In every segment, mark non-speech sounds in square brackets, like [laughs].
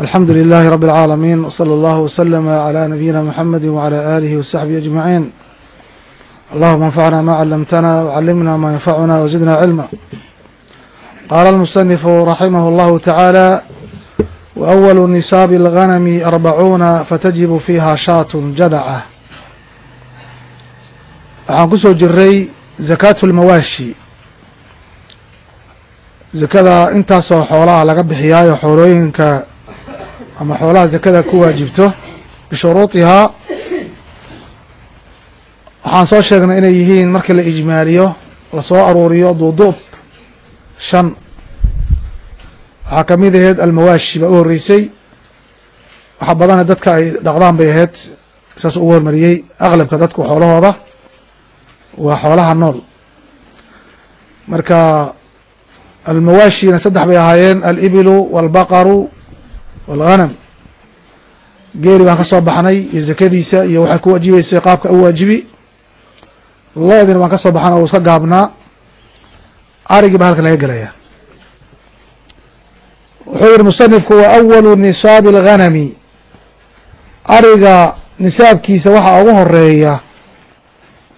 alxamdu لlh rb العاalمين وصlى اllه وsلم عlى نبيina mحamedi وعlى آlih وصaxبi أجمaعين allahuma انfعna ma clمtna وcلمna ma ينfعna وزidna cilmا qاla المصنف رaximh الlه taعaalى وأول نصاab الغنم أربعuuna faتجib fiiha shaaة jadcة waxaan kusoo jiray زakاة الmawaashi zakada intaasoo xoolaha laga bixiyaayo xoolooyinka ama xoolaha zakada ku waajibto bishuruudihaa waxaan soo sheegnay inay yihiin markii la ijmaaliyo la soo aruuriyo duuduub shan. Waxaa ka mid aheyd almawaashi baa u horreysay. Waxa badana dadka ay dhaqdaan bay ahayd saas ugu hormariyey aqlabka dadku xoolahooda. Waa xoolaha nool. Marka almawaashina saddex bay ahaayeen alibilu walbaqaru walghanam geeli baan ka soo baxnay iyo zakadiisa iyo waxay ku waajibeysay qaabka u waajibi. Loodina baan ka soo baxnay oo iska gaabnaa. Arigii baa halkan laga gelaya wuxuu yihi musanifku wa awalu nisaabi alghanami ariga nisaabkiisa waxaa ugu horreeya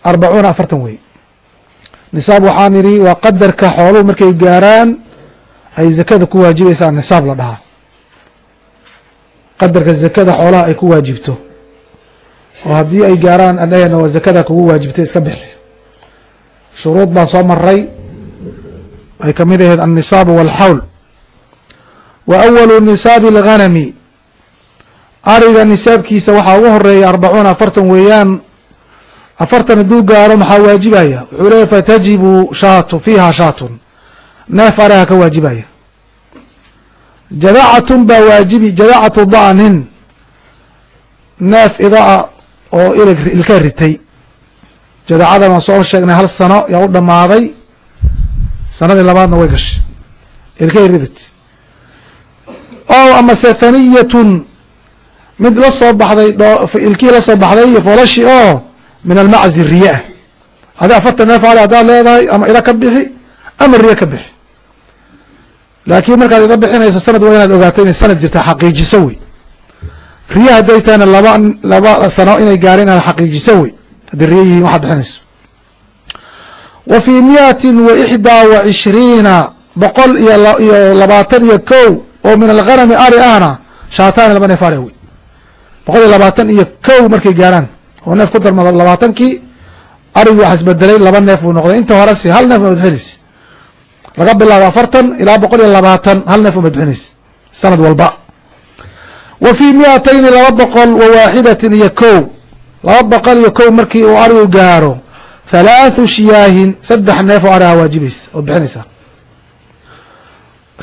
arbacuuna afartan wey. Nisaab waxaan idhi waa qadarka xooluhu markay gaaraan ay zakada ku waajibaysaa nisaab la dhahaa qadarka zakada xoolaha ay ku waajibto. Oo haddii ay gaaraan adhahena waa zakada kugu waajibtay iska bixi. Shuruud baan soo maray ay ka mid ahayd annisaabu walxawl wa awalu nisaabi alghanami. Ariga nisaabkiisa waxaa ugu horreeya arbacuuna afartan weeyaan. Afartan hadduu gaaro maxaa waajibaya? Wuxuu leeyahy fatajibu shaatu fiiha shaatun. Neef ariga ka waajibaya jadacatun baa waajibi jadacatu da'nin neef idaa oo ilka ritay. Jadacadan waan soo sheegnay hal sano yaa u dhammaaday. Sanadii labaadna way gashay. Ilkay ridat o amase thaniyatun mid la soo baxday ilkii la soo baxday iyo foolashi oo min almaczi riya. Adi afartan neef ali haddaad leedahay ama ida ka bixi ama riya ka bixi laakiin markaad ida bixinayso sanad waa inaad ogaato inay sanad jirta xaqiijiso wey riya hadday tahayna laba laba sano inay gaareen inaad xaqiijiso wey hadday riya yihiin waxaad bixinayso. Wa fii miyatin wa ixdaa wa cishriina boqol iyo iyo labaatan iyo kow oo min alghanami ari ahna shaataani laba neef ari wey boqol iyo labaatan iyo kow markay gaaraan oo neef ku darmado labaatankii arigi waxaa isbedelay laba neef buu noqday. Inta horese hal neef uma bixinaysa laga bilaabo afartan ilaa boqol iyo labaatan hal neef uma bixinaysa sanad walba. Wa fii miyatayni laba boqol wa waaxidatin iyo kow. Laba boqol iyo kow markii uu arigu gaaro halaathu shiyaahin saddex neef oo ariha waajibaysa ood bixinaysaa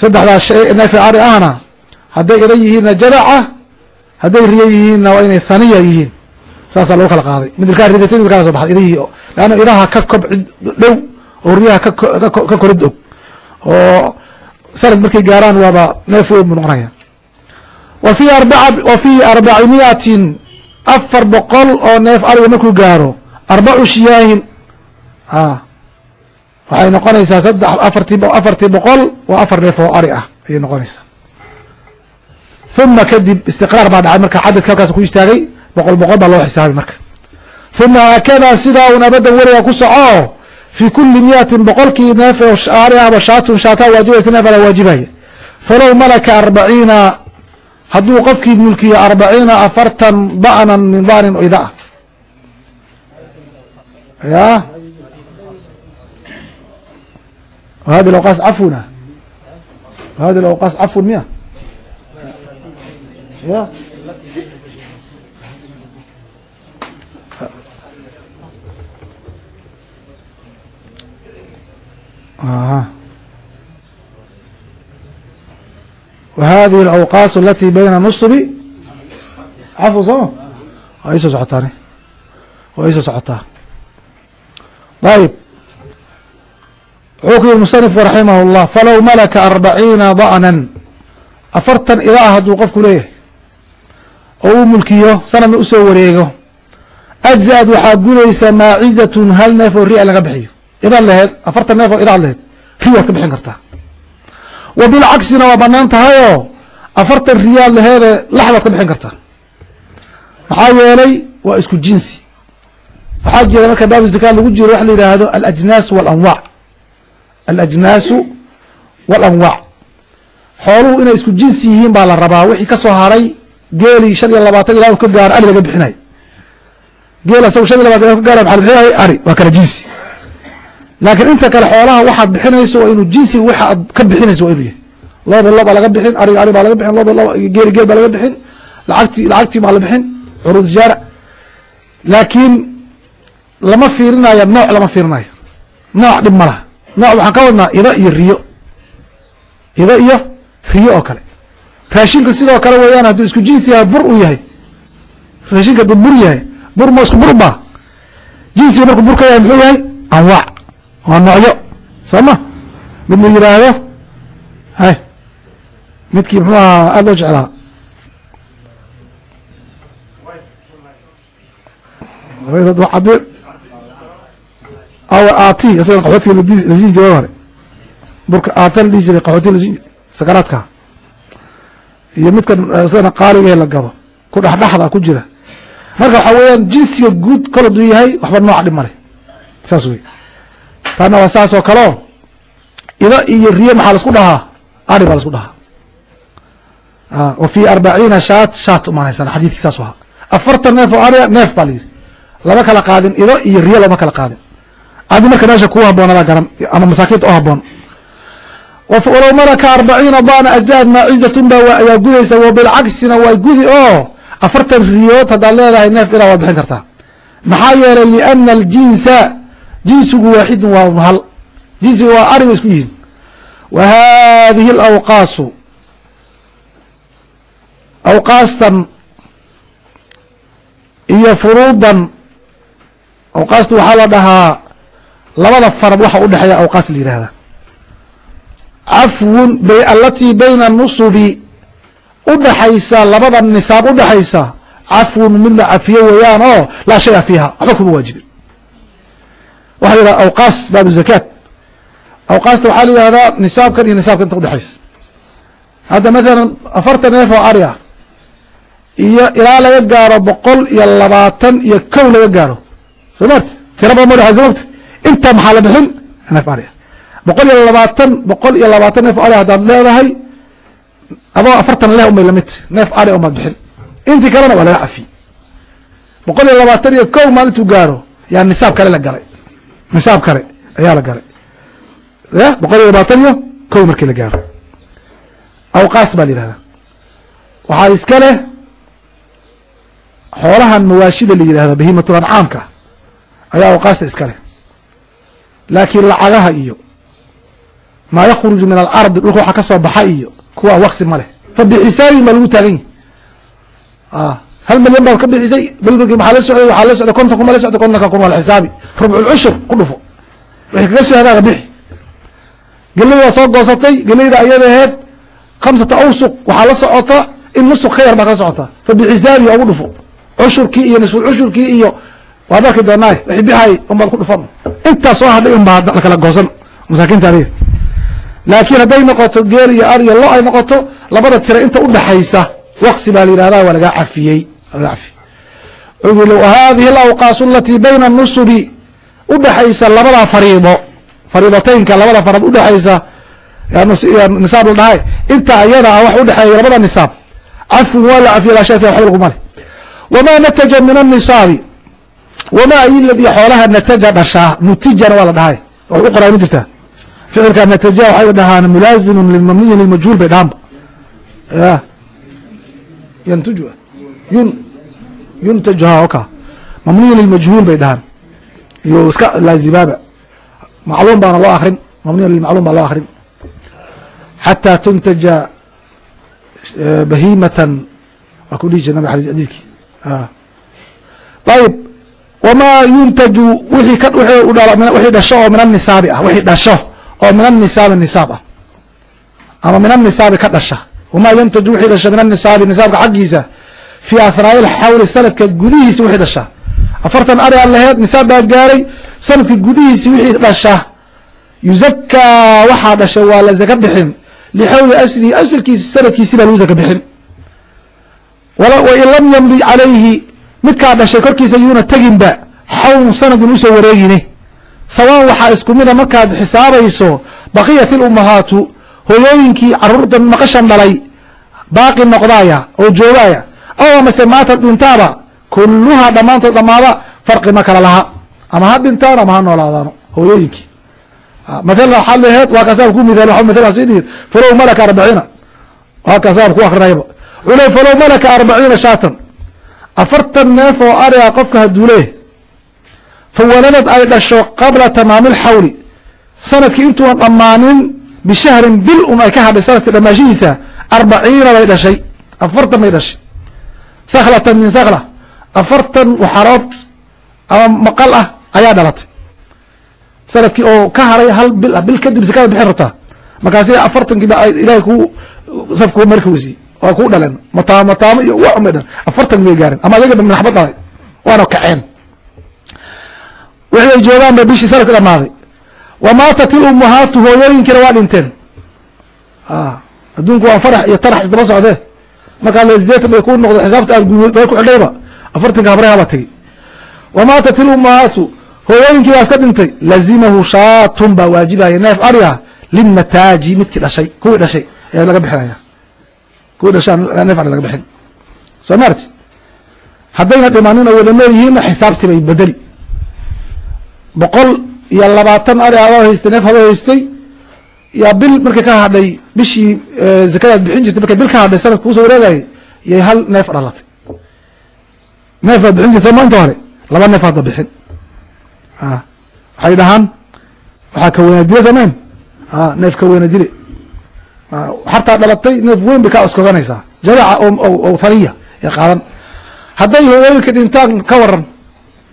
saddexdaas neef ari ahna hadday ida yihiinna jadaca hadday riyo yihiinna waa inay thaniya yihiin. Saasaa lagu kala qaaday. Mid ilkaa ridatay mid ilkaa ka so baxday idihii leanna idaha ka kobcid dhow oo riyaha ka korid og oo sanad markay gaaraan waaba neef weyn buu noqonaya. Wa fi wa fii arbacimiyatin afar boqol oo neef ariga markuu gaaro arbacu shiyaahin. A waxay noqonaysaa saddex afartii afartii boqol waa afar neef oo ari ah ayay noqonaysaa. Uma kadib istiqraar baa dhacay marka cadadka halkaas ku istaagay boqol boqol baa loo xisaabay marka. Uma haakadaa sidaa un abadan weriga ku soco fii kuli miyatin boqolkii neef oo ari ahba shaatun shaataa waajibaysa neef ala waajibaya falow malaka arbaciina hadduu qofkii mulkiyo arbaciina afartan da'nan min da'nin ida ya hadi awqaas cafuna hadi awqaas cafun miya ya وhadihi الأwqاas اlatي bayna نصbi cafو sooma waa isoo socotaan waa isoo socotaa ayb wuxuu ku yihi musanifku raximah الlah falow malaka arbaciina da'nan afartan idaa hadduu qofku leeyahay oo uu mulkiyo sanadna usoo wareego أجزأd waxaa gudaysa maacizatun hal neef oo ria laga bixiyo idaad laheed afartan neef oo idaad laheed ri waad ka bixin kartaa. Wa bilcaksina waa banaan tahayoo afartan riyaal laheede lax baad ka bixin kartaa. Maxaa yeelay waa isku jinsi. Waxaa jira marka baabu zakaat lagu jiro waxa la yidhaahdo alajnaas walanwac alajnaasu walanwac xooluhu inay isku jinsi yihiin baa la rabaa. Wixii ka soo haray geeli shan iyo labaatan ilaa ka gaaro ari laga bixinay. Geel asagu shan iyo labatan ila ka gaaro maxa la bixinay? Ari waa kala jinsi laakiin inta kale xoolaha waxaad bixinayso waa inuu jinsi waxa aad ka bixinayso waa inuu yahay. Looda lo baa laga bixin ariga ari baa laga bixin looda lo geeli geel baa laga bixin lacagti lacagtii baa la bixin curuud tijaara laakiin lama fiirinayo nooc lama fiirinayo. Nooc dhib ma laha. Nooc waxaan ka wadnaa ida iyo riyo. Ida iyo riyo oo kale. Raashinka sidoo kale weeyaan hadduu isku jinsi yahay bur uu yahay. Raashinka hadduu bur yahay bur ma isku bur ba jinsiga markuu bur ka yahay muxuu yahay? Anwaac waa noocyo soo ma? Mid la yidhaahdo hay midkii muxuu ahaa aada loo jeclaa? Cadeen aw aati isaga qaxootiga lasiin jiray hore. Burka aata la dhihi jiray qaxootiga lasiin jiray sakaraadka iyo midkan isagana qaaliga la gado ku dhexdhexda ku jira. Marka waxaa weeyaan jinsiga guud kol haduu yahay waxba nooca dhib male saas wey taana waa saas oo kaleo ida iyo riyo maxaa la isku dhahaa? Ari baa la isku dhahaa. Wa fi arbaciina shaat shaat umanaysan xadiidkii saas ahaa afartan neef oo ariga neef baa la yidhi. Lama kala qaadin ido iyo riyo lama kala qaadin. Adi marka meesha kuu haboonada garan ama masaakiinta u haboon walow malaka arbaciina dana azaad maacizatun ba ayaa gudaysa wa bilcagsina waa gudi oo afartan riyood haddaad leedahay neef idaa waad bixin kartaa. Maxaa yeelay liana aljinsa jinsigu waaxidun waa hal jinsiga waa ari bay isku yihiin. Wa hadihi alawqaasu awqaastan iyo furuudan. Awqaasta waxaa la dhahaa labada farad waxa udhexeeya awqaas la yihahda cafwun alatii bayna nusubi udhaxaysa labada nisaab udhaxaysa cafwun mid la cafiyo weeyaan oo laa shaya fiiha waxba kuma waajibin waxa la yihahda awqaas baabu zakaat. Awqaasta waxaa la yihahdaa nisaabkan iyo nisaabkan inta udhexaysa hadda mathalan afartan neef oo ari ah iyo ilaa laga gaaro boqol iyo labaatan iyo kow laga gaaro. Soo maarti tira badan ma dhexaysa mogta intaa maxaa la bixin? Neef ari ah. Boqol iyo labaatan boqol iyo labaatan neef ari haddaad leedahay adoo afartan leh umay la mid neef ari umaad bixin. Intii kalena waa laga cafiye boqol iyo labaatan iyo kow maalintuu gaaro yaa nisaab kale la galay nisaab kale ayaa la galay. Boqol iyo labaatan iyo kow markii la gaaro. Awqaas baa la yihahdaa waxaa iska leh xoolahan mawaashida la yidhahdo bahimatul ancaamka. Ayaa awqaasta iska leh. Laakiin lacagaha iyo maa yakhruju min alardi dhulka waxa ka soo baxa iyo kuwa waqsi ma leh. Fa bixisaabi ma lagu taagan yahi hal milyan baad ka bixisay? Bilmigi maxaa la socday? Waxaa la socday konton kun la socday kontonka kun waa la xisaabi rubculcushur ku dhufo. Wixii kaga soo hadaaga bixi. Geleydaa soo goosatay. Geleyda ayada aheed khamsata awsuq waxaa la socota in nusuq ka yar baa kala socota. Fa bixisaabi ugu dhufo. Cushurkii iyo nisful cushurkii iyo waad arki doonaa wixii bixay unbaad ku dhufan. Intaas hadhay unbaa la kala goosan. Masaakiinta adiga. Laakiin hadday noqoto geel iyo ar iyo lo ay noqoto labada tira inta udhaxaysa waqsi baa la yihahda waa lagaa cafiyey hadihi alawqaasu alatii bayna nusubi udhaxaysa labada fariido fariidataynka labada farad udhaxaysa nisaab la dhahay. Inta ayada ah wax udhexeeya labada nisaab. Cafwun waa la cafiya laa shay fiha waxba laguma leh wamaa nataja min annisaabi. Wamaa iladii xoolaha nataja dhashaa. Nutijana waa la dhahay. Wax u qoraa ma jirtaa ficilka nataja waxay dhahaan mulaazimun lilmamniyi lilmajhuul bay dhahanba ya yantuju yun yuntajuha oka. Mamniyu lilmajhuul bay dhahaan. Iyo iska laazimaaba macluum baana loo akrin mamniyu lilmacluum baa loo akrin xataa tuntaja bahimatan waa ku dhihi jir nabig xadiiskii. Ayib wamaa yuntaju wixii ka wixii dhasho oo min anisaabi ah. Wixii dhasho oo min anisaabi nisaab ah. Ama min anisaabi ka dhasha. Wamaa yuntaju wixii dhasho min anisaabi nisaabka xaggiisa fii ahnaa'i alxawli sanadka gudihiisa wixii dhasha afartan ari aan laheed nisaab baa gaaray sanadka gudihiisi wixii dhasha yuzakaa waxaa dhashay waa la zaka bixin lixawli aslihi asalkiisi sanadkiisi baa lagu zaka bixin wain lam yamdi calayhi midkaa dhashay korkiisa yuuna teginba xawlun sanadun u soo wareegine sawaan waxaa isku mida markaad xisaabayso baqiyat ilummahaatu hooyooyinkii carruurta maqashan dhalay baaqi noqdaaya oo joogaaya aw amase maata dhintaaba kulluhaa dhammaantood dhammaada farqi ma kala laha. Ama ha dhintaan ama ha noolaadaano. Hooyooyinkii mathalan waxaad leheed waa kaasaab ku mithaal waa mathalan sii dhihi falow malaka arbaciina. Waa kaasaab ku akrinayaba wuxuu falow malaka arbaciina shaatan. Afartan neef oo ariga qofka hadduu leeh fa waladad ay dhasho qabla tamaami lxawli sannadkii intuuna dhammaanin bishahrin bil un ay ka hadhay sannadkii dhamaashihiisa arbaciina bay dhashay. Afartan bay dhashay sakhlatan min sakhla. Afartan waxarood ama maqal ah ayaa dhalatay. Sanadkii oo ka haray hal bil ah bil kadib sakada bixin rabtaa markaasi afartankiiba ilahay ku safku marka weysiye waa kuu dhaleen. Mataamo mataamo iyo wa umay dhan afartan bay gaareen. Ama ayaga manaxbad dhalay waana kaceen. Wixii ay joogaan ba bishii sanadka dhamaaday. Wa maatat ilummahaatu hooyooyinkiina waa dhinteen. Adduunku waa farax iyo tarax isdaba socdee markaa sideetan bay ku noqdo xisaabta aad guday ku xidhayba. Afartanka habraha baa tegey wa maatat ilummahaatu hooyooyinkii baa iska dhintay lazimahu shaatun baa waajibaya neef ariga linataaji midkii dhashay kuwii dhashay ayaa laga bixinaya. Kuwii dhashay neef ari laga bixin. Soo maarti haddayna dhimanin oo wada nool yihiinna xisaabtii bay bedeli boqol iyo labaatan ari adoo haystay neef haba haystay yaa bil markay ka hadhay bishii zakadaad bixin jirtay markay bil ka hadhay sanadka ku soo wareegayay yay hal neef dhalatay. Neef baad bixin jirtay ma inta hore laba neef hadda bixin. Waxay dhahaan waxaa ka weyna dile samayn neef ka weyna dile. Xartaa dhalatay neef weyn bay kaa iskoganaysaa. Jadaca oo haniya ee qaadan. Hadday hooyooyinka dhintaan ka waran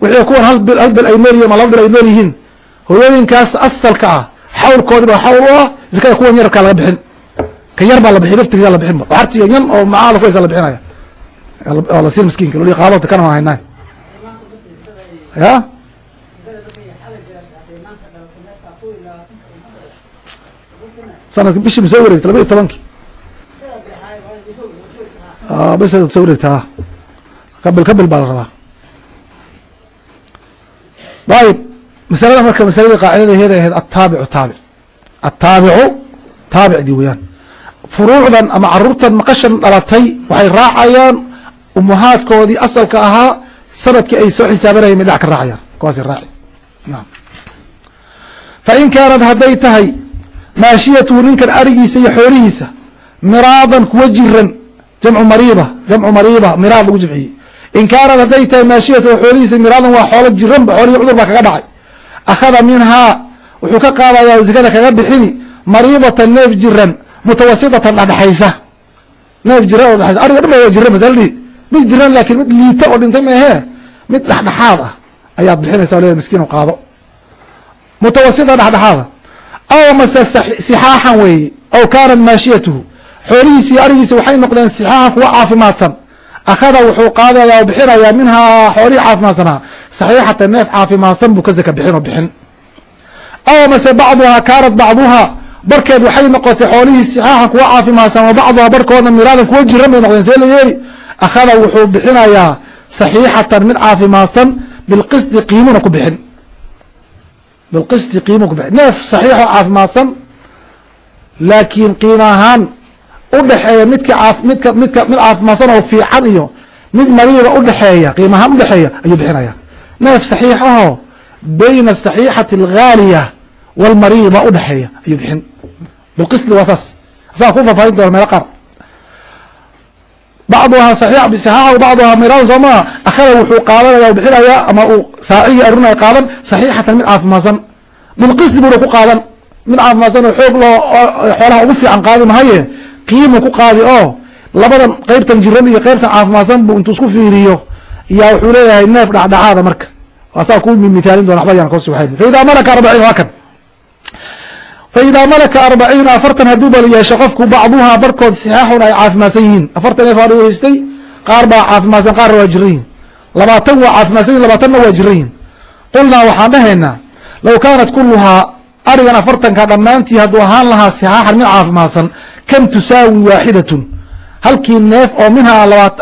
wixii kuwan hal bil ay nool yihiin ama laba bil ay nool yihiin hooyooyinkaas asalka ah xawlkoodii baa xawl u ah zakada kuwan yarkaa laga bixin. Ka yar baa la bixin laftigiisa la bixinba xartiyo yan oo macaa la kuhaysa la bixinaya. Oo la siin miskiinka loli qaadota kana ma haynaan ya? Sanadki bishii ma wareegta laba iyo tobankii. Bis soo wareegta kabil kabil baa la rabaa. Ayib masalada marka masaladii qaacidada heeda ahayd ataabicu taabic. Ataabicu taabicdii weyaan furuucdan ama caruurtan maqashan dhalatay waxay raacayaan umuhaadkoodii asalka ahaa sannadkii ay soo xisaabanayeen may dhac ka raacayaan. Kuwaasay raaci. Fain kaanad hadday tahay maashiyatuhu ninkan arigiisa iyo xoolihiisa miraadan kuwa jiran jamcu mariida jamcu mariida miraad lagu jamciyey. In kaanad hadday tahay maashiyatuhu xoolihiisa miraadan waa xoolo jiranba xoolihii cudur baa kaga dhacay akhada minhaa wuxuu ka qaadayaa zakada kaga bixini mariidatan neef jiran mutawasitatan dhexdhexaysa neef jiran oo dhexaysa ariga dhan waa jiran masaladii mid jiran laakiin mid liita oo dhintay maahee mid dhexdhexaad ah ayaad bixinaysa o leeda miskiin u qaado mutawasita dhexdhexaada aw mase sixaaxan weeye aw kaanat maashiyatuhu xoolihiisi iyo arigiisi waxay noqdeen sixaaxan kuwa caafimaadsan akhada wuxuu qaadaya o bixinayaa minhaa xoolihii caafimaadsanaa saxiixatan neef caafimaadsan buu ka zaka bixin oo bixin. Aw mase bacduhaa kaanat bacduhaa barkeed waxay noqotay xoolihii sixaaxan kuwa caafimaadsan wa bacduhaa barkoodna miraadan kuwa jiran bay noqdeen see la yeeli. Akhada wuxuu bixinayaa saxiixatan mid caafimaadsan bilqisdi qiimuna ku bixin. Bilqisdi qiima ku bixin. Neef saxiixoo caafimaadsan laakiin qiimo ahaan udhexeeya midka aa midka midka mid caafimaadsan oo fiican iyo mid mariida udhexeeya qiimo ahaan udhexeeya ayuu bixinaya neef saxiix ahoo bayna asaxiixati alghaaliya walmariida udhexeeya ayuu bixin. Bilqisdi waa saas. Asagaa ku faafaahin doona meelo qaar. Bacduhaa saxiix bisixaaxa bacduhaa miraadan soo akhada wuxuu qaadanaya bixinayaa ama uu saacigii arunaya qaadan saxiixatan mid caafimaadsan. Bilqisdi buuna ku qaadan. Mid caafimaadsan oo xoog loo xoolaha ugu fiican qaadi mahaye qiimu ku qaadi oo labadan qeybtan jiran iyo qeybtan caafimaadsan buu intuu isku fiiriyo yaa wuxuu leeyahay neef dhexdhexaada marka. Asaa ku mithaalin doona waxba yaan kosi waxayn faidaa malaka arbaciin waa kan. Faidaa malaka arbaciin afartan hadduu bal yeesho qofku bacduhaa barkood sixaaxun ay caafimaadsan yihiin. Afartan neef aa haystay qaar baa caafimaadsan qaarna waa jiran yihiin labaatan waa caafimaadsan yihiin labaatanna waa jiran yihiin qulnaa waxaan dhahaynaa low kaanat kuluhaa arigan afartanka dhammaantii hadduu ahaan lahaa sixaaxan mid caafimaadsan kam tusaawi waaxidatun halkii neef oo minhaa labaat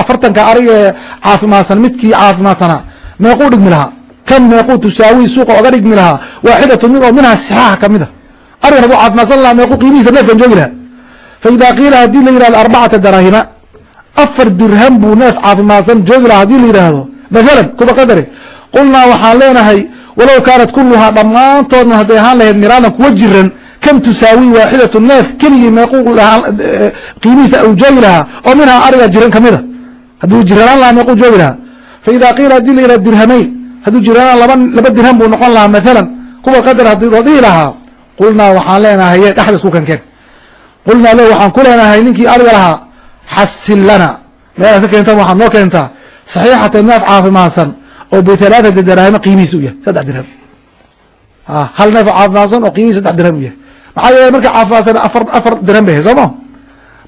afartanka ariga ee caafimaadsan midkii caafimaadsanaa meequu dhigmi lahaa. Kam meequu tusaawi suuqa oga dhigmi lahaa waaxidatun mid oo minhaa sixaaxa ka mid a arigan hadduu caafimaadsan lahaa meequu qiimihiisa neefkan joogi lahaa. Fa idaa qiila haddii la yihahdo arbacata daraahima afar dirham buu neef caafimaadsan joogi lahaa haddii la yidhaahdo mathalan kuba qadare qulnaa waxaan leenahay walow kaanat kuluhaa dhammaantoodna hadday ahaan lahayd miraadan kuwa jiran kam tusaawi waaxidatu neef keligii meequu qiimihiisa uu joogi lahaa oo minhaa ariga jiran kamida hadduu jiranaan lahaa meequu joogi lahaa fa idaa qiila haddii la yihahdo dirhamayn hadduu jiranaan laba laba dirham buu noqon lahaa mathalan kuwa qadar haddii loo dhihi lahaa qulnaa waxaan leenahay ye dhexda isku kankeen qulnaa le waxaan ku leenahay ninkii ariga lahaa xasil lana meelaad ka keentaan waxaad noo keentaa saxiixata neef caafimaadsan oo bitalaathati daraahimo qiimihiisa u yahay saddex dirham hal neef caafimaadsan oo qiimihiisa saddex dirham u yahay maxaa yeele markay caafimaadsan afar afar dirham bay ahayd soo ma?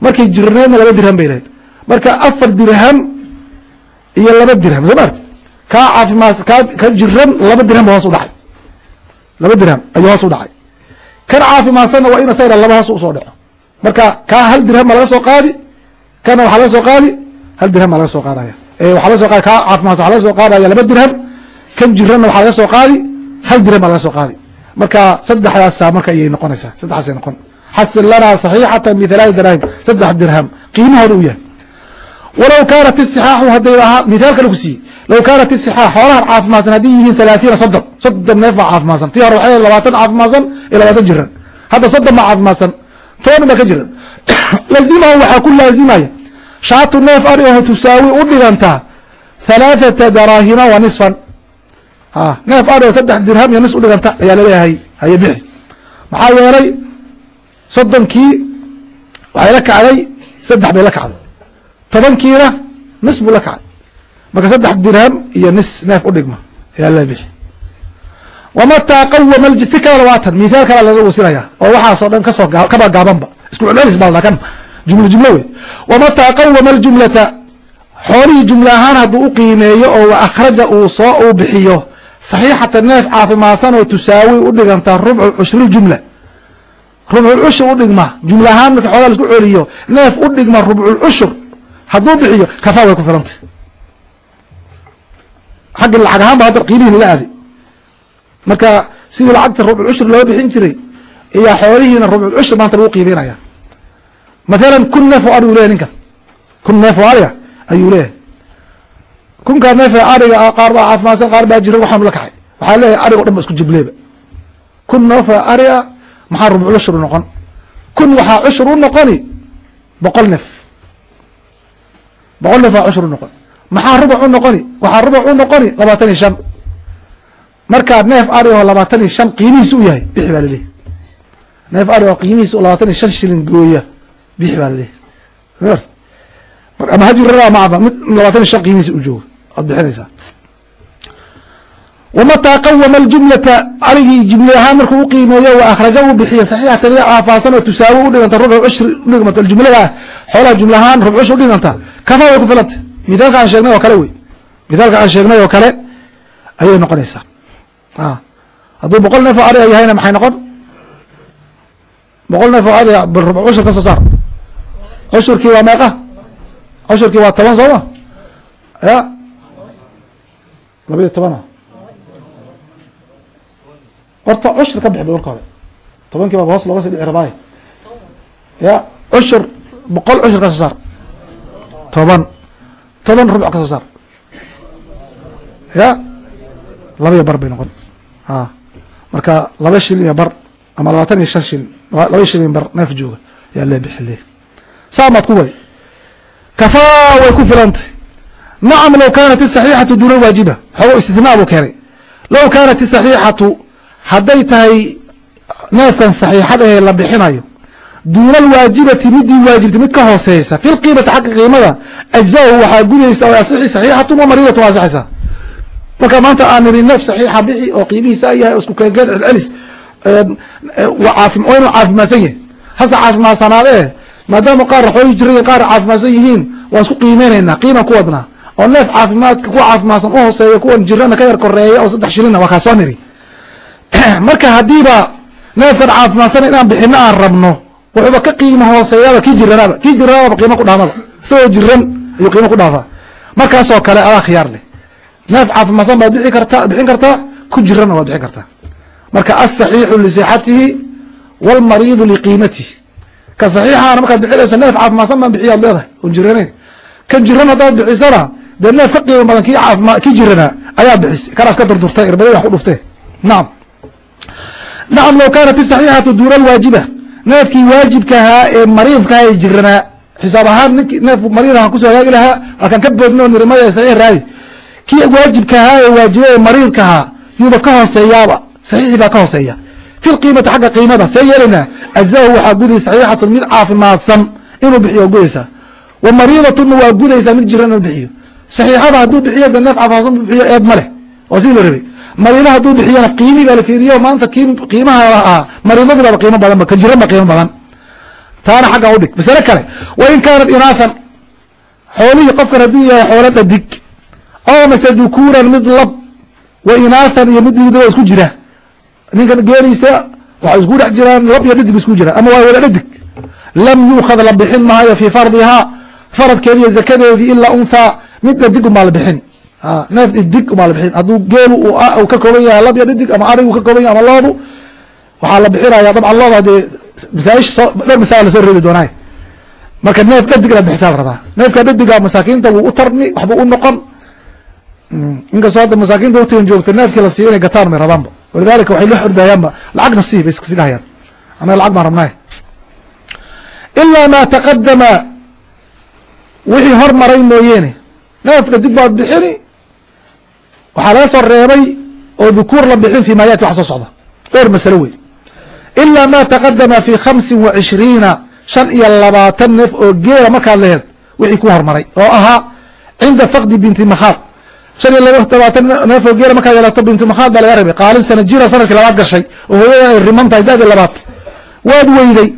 Markay jirneedna laba dirham bay lahayd marka afar dirham iyo laba dirham soo maarti kaa caafimaad kaa ka jiran laba dirham ba hoos u dhacay. Laba dirham ayuu hoos u dhacay. Kan caafimaadsanna waa in asagana laba hoos u soo dhaco. Marka kaa hal dirham baa laga soo qaadi kana waxaa laga soo qaadi hal dirham baa laga soo qaadaya. Waxaa laga so qaadi kaa caafimaadsan waxa laga soo qaadaya laba dirham kan jiranna waxaa laga soo qaadi hal dirham baa laga soo qaadi marka saddexdaasa marka ayay noqonaysaa saddexaasay noqon. Xasil lanaa saxiixatan bithalaati daraahim saddex dirham qiimahooda u yahay. Walow kaanat isixaaxu hadday ahaa mithaal kale ku siiyey low kaanat isixaax xoolahan caafimaadsan hadday yihiin halaathiina soddon soddon neef baa caafimaadsan. Tii hore waxay labaatan caafimaadsan iyo labaatan jiran. Hadda soddon baa caafimaadsan toban baa ka jiran. [coughs] Lazimahu waxaa ku laazimaya shaatu neef ari oo tusaawi u dhigantaa halaathata daraahima wa nisfan neef oo saddex dirham iyo nis u dhiganta ayaa la leeyahay haye bixi. Maxaa yeelay soddonkii waxay la kacday saddex bay la kacday. Tobankiina nis buu la kacay. Marka saddex dirham iyo nis neef u dhigma ayaa la bixi. Wamataa qawama si kala labaatan mithaal kala laga wasinaya oo waxaasoo dhan ka soo kaba gaabanba. Isku celcelis baa kan jumlo jumlo wey. Wamataa qawama aljumlata xoolihii jumle ahaan hadduu u qiimeeyo oo wa akhraja uu soo uu bixiyo saxiixata neef caafimaadsan oo tusaawi u dhiganta rubcu cushriljumla rubculcushur u dhigma jumle ahaan marka xoolaha la isku celiyo neef u dhigma rubculcushur hadduu bixiyo kafaa way ku filantay xaggi lacag ahaan ba hadda qiimihii lala aaday. Marka sidii lacagta rubculcushur loo bixin jiray iyaa xoolihiina rubculcushur maanta lagu qiimeynaya. Mathalan kun neef oo adhigu leyahy ninkan. Kun neef oo adhiga ayuu leeyahay kunkaa neef ee adhiga qaar baa caafimaadsan qaar baa jiran waxaanu la kacay waxaa leeyahay adhiga o dhan ba isku jibleeba kun neef ee adhiga maxaa rubc cushur u noqon? Kun waxaa cushur u noqoni? Boqol neef. Boqol neef waa cushur u noqon. Maxaa rubuc u noqoni? Waxaa rubuc u noqoni labaatan iyo shan. Markaa neef adhi oo labaatan iyo shan qiimihiisa u yahay bixi baa laleeyahy neef adhi oo qiimihiisa labaatan iyo shan shilin gooya bixi baa laleeyahy ama hajirara maaba mid labaatan iyo shan qiimihiisa u jooga waad bixinaysaa wamataa qawama aljumlata arigii jumle ahaan markuu u qiimeeyo wa akhraja uu bixiyo saxiixatan ila caafaasan oo tusaawo u dhiganta rubcu cushri udhigmata jumlada xoolaha jumle ahaan rubc cushri udhiganta kafaa way ku filantay mithaalka aan sheegnay oo kale wey. Mithaalka aan sheegnay oo kale ayay noqonaysaa. Hadduu boqol neef oo ariga yahayna maxay noqon? Boqol neef oo ariga rubc cushur ka soo saar. Cushurkii waa meeqa? Cushurkii waa toban sooma ya labayo tobana horta cushur ka bixi ba marka hore. Tobankii baaba hoos looga sii dhici rabaaye ya cushur boqol cushur ka soo saar. Toban. Toban rubuc ka soo saar. Ya labaiyo bar bay noqon. A marka laba shilin iyo bar ama labaatan iyo shan shilin laba shilin bar neef jooga. Yaa lee bixi le saa maad ku wadi kafaa way ku filantay nacam low kaanat isaxiixatu duuna waajiba xoogo istinaa buu keenay low kaanat isaxiixatu hadday tahay neefkan saxiixada ee la bixinayo duuna alwaajibati midii waajibtay mid ka hooseysa fi lqiimati xagga qiimada ajzahu waxaa gudaysa oo asixi saxiixatun wa mariidatun waa asixaysaa marka maanta aan niri neef saxiixa bixi oo qiimihiisa yahay oo isku keenkeen celcelis waa inuu caafimaadsan yahay hase caafimaadsanaadeeh maadaama qaar xoolii jiran qaar caafimaadsan yihiin waan isku qiimeynaynaa qiiman ku oo neef caafimaadka kuwa caafimaadsan u hooseeya kuwan jirana ka yar koreeya oo saddex shilina waa kaa soo niri. [clears throat] Marka haddiiba neefkan caafimaadsan inaan bixino aan rabno wuxuuba ka qiimo hooseeyaaba kii jiranaaba kii jiranaaba qiimo ku dhaamaba isagoo jiran ayuu qiimo ku dhaafaa. Markaasoo kale adaa khiyaar leh. Neef caafimaadsan baad bixi kartaa bixin kartaa ku jiranna waad bixin kartaa. Marka asaxiixu lisixatihi wاlmariidu liqiimatihi ka saxiixaana markaad bixinayso neef caafimaadsan baan bixiyaad leedahay oon jiranayn kan jiran haddaad bixisana dee neef ka qiimo badan kii caafima kii jiranaa ayaa bixisay kanaas ka durdurtay irbadii wax ku dhuftee nacam low kaanat isaxiixatu duuna alwaajiba. Neefkii waajibkahaa ee mariidkaha ee jiranaa xisaab ahaan ninki neef mariidahan ku soo hagaagi lahaa halkaan ka boodno nirimada saxiix raadi. Kii waajibkahaa ee waajiba ee mariidkahaa yuuba ka hooseeyaaba. Saxiixii baa ka hooseeya. Fi lqiimati xagga qiimada see yeelaynaa ajzahu waxaa gudaysa saxiixatun mid caafimaadsan inuu bixiyo waa gudaysaa wa mariidatuna waa gudaysaa mid jiran inuu bixiyo saxiixada hadduu bixiyo de neef caafimaadsan bixiyo eed ma waa sidii la rabay. Mariida hadduu bixiyana qiimi baa la fiiriyo maanta qiimaha ahaa mariidadii baaba qiimo badan ba qiimo badan. Taana xagga udhig masale kale wain kaanat inaathan xoolihii qofkan hadduu yahay xoolo dhadig oo mase dukuuran mid lab wa inaathan iyo mid waa isku jira. Ninkan geeliisa waxay isku dhex jiraan lab iyo dhadig isku jiraan ama waa wada dhadig. Lam yuukhad la bixin maayo fii fardihaa faradkeedi iyo zakadeedii ilaa unthaa mid dhadig umaa la bixin neef dhidig umaa la bixin hadduu geelu ka kooban yahay lab iyo dhadig ama arigu ka kooban yahay ama loodu waxaa la bixinaya dabcan looda dee masaaisha soo dhowr masaala la soo reebi doonaaye marka neef dhadig inaad bixisaa la rabaa neefka dhadiga masaakiinta wuu u tarmi waxba u noqon. Inkastoo hadda masaakiinta waqtigan joogta neefkii la siiyo inay gataan may rabaanba. Walidalika waxay la xordayaanba lacagna sii bay iskasi dhahayaan. Annaga lacag baan rabnaay ilaa maa taqadama wixii hormaray mooyeene. Neef dhadig baad bixini waxaa laga soo reebay oo dhukuur la bixin fi maayaati wax soo socda. Dhowr masalo wey ilaa ma taqadama fi khamsin wa cishriina shan iyo labaatan neef oo geela markaad laheed wixii ku hormaray oo ahaa cinda faqdi binti makhaad shan iyo labaatan neef oo geela markaad yeelato binti makhaad baa laga rabay qaalin sana jira sannadkii labaad gashay oo hooyada ay riman tahay da-dii labaad. Waad weyday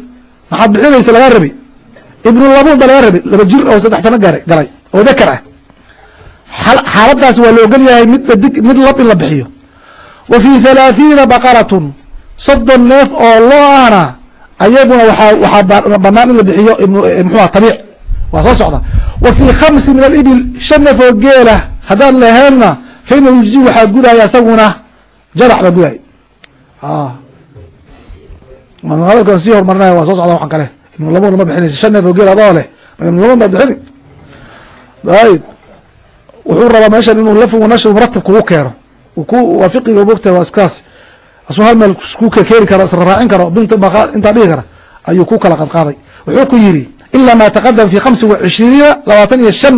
maxaad bixinaysa lagaa rabay ibnu labuun baa laga rabay laba jir oo saddex tano gaara galay oo dakar ah. Xaaladaas waa la ogol yahay mid mid lab in la bixiyo. Wa fi halaaثiina baqaratun soddon neef oo loo ahna ayaduna waaa waxaa banaan in la bixiyo mxua tabiic. Waa soo socda. Wa fii khamsi min alibil shan neef oo geela haddaad laheedna fa ina yujzi waxaa gudaya isaguna jadac baa gudaya hadalkan sii horumarinaya waa soo socda waxan kale ibnu labuun lama bixinaysa shan neef oo geel adoo leh labuun baad bixini. Ayb wuxuu rabaa meeshan inuu lafgu nashu muratib kugu keeno. Waa fiqiga bogta waa iskaas. Asuu hal meel ku keeni karo israaacin karo intaa dhihi kara ayuu ku kala qadqaaday. Wuxuu ku yidhi ilaa ma taqadam fi khamsi wa labaatan iyo shan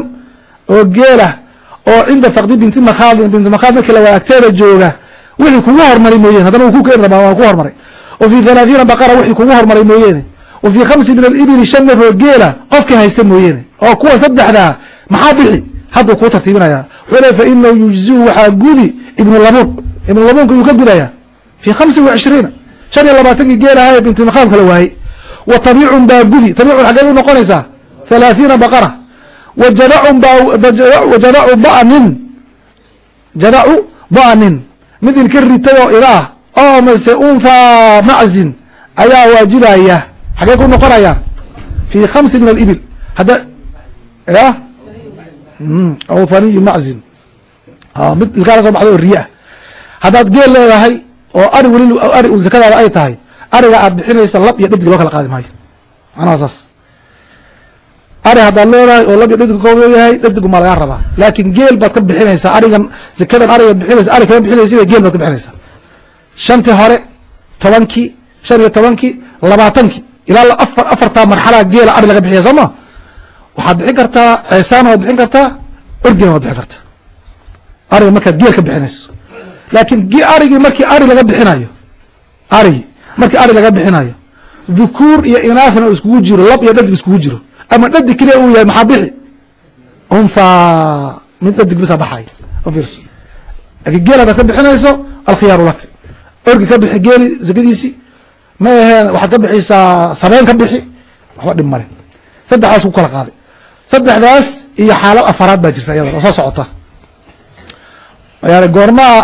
oo geelah oo cinda faqdi binti makhaadin binti makhaad markii la wadaagteeda jooga wixii kugu hormaray mooyene haddana uu ku keeni rabaa waa ku hormaray. Wa fi thalaathiina baqara wixii kugu hormaray mooyeene wa fii khamsi min alibili shan neef oo geela qofkii haysta mooyeene oo kuwa saddexdaa maxaa bixi? Hadduu kuu tartiibinaya. Wuxuu le fa inahu yujziu waxaa gudi ibnu labuun. Ibnu labuunka yuu ka gudaya. Fi khamsin wa cishriina shan iyo labaatankii geelaha ee binti makhaad kala waayey. Wa tabiicun baa gudi. Tabiicun xaggeed u noqonaysaa? Thalaathiina baqara. Wa jadacun baa jadacu ba'nin. Jadacu ba'nin. Mid ilka ritay oo ila ah oo mase unthaa maczin ayaa waajibaya xaggee ku noqonayaan fi khamsi min alibil. Hadda ya? Aw thaniyu maczin mid ilkaa la soo baxday oo riye ah haddaad geel leedahay oo ari weli ari un zakadaada ay tahay ariga aad bixinaysa lab iyo dhadig loo kala qaadi maayo. Macnaha saas. Ari haddaad leedahay oo lab iyo dhadig ka yahay dhadigumaa lagaa rabaa. Laakin geel baad ka bixinaysaa arigan zakadan arigaad bixinaysa ari kama bixinaysa geel baad ka bixinaysaa shantii hore tobankii shan iyo tobankii labaatankii ilaa afar afartaa marxalaa geela ari laga bixiya soo ma? Waxaad bixin kartaa ceesaana waad bixin kartaa orgina waad bixin kartaa. Ariga markaad geel ka bixinayso. Laakiin arigii markii ari laga bixinayo arigi markii ari laga bixinayo dhukuur iyo inaafna oo iskugu jiro lab iyo dhadig iskugu jiro ama dhadig keliya uu yahay maxaa bixi? Unthaa mid dhadig bisa baxay. Fiirso laakiin geel hadaad ka bixinayso alkhiyaaru lak. Orgi ka bixi geeli zakadiisii ma aheen waxaad ka bixisaa sabeen ka bixi waxba dhib male saddexdaas ku kala qaaday. Saddexdaas iyo xaalad afaraad baa jirta iyada oo soo socota. Yani goormaa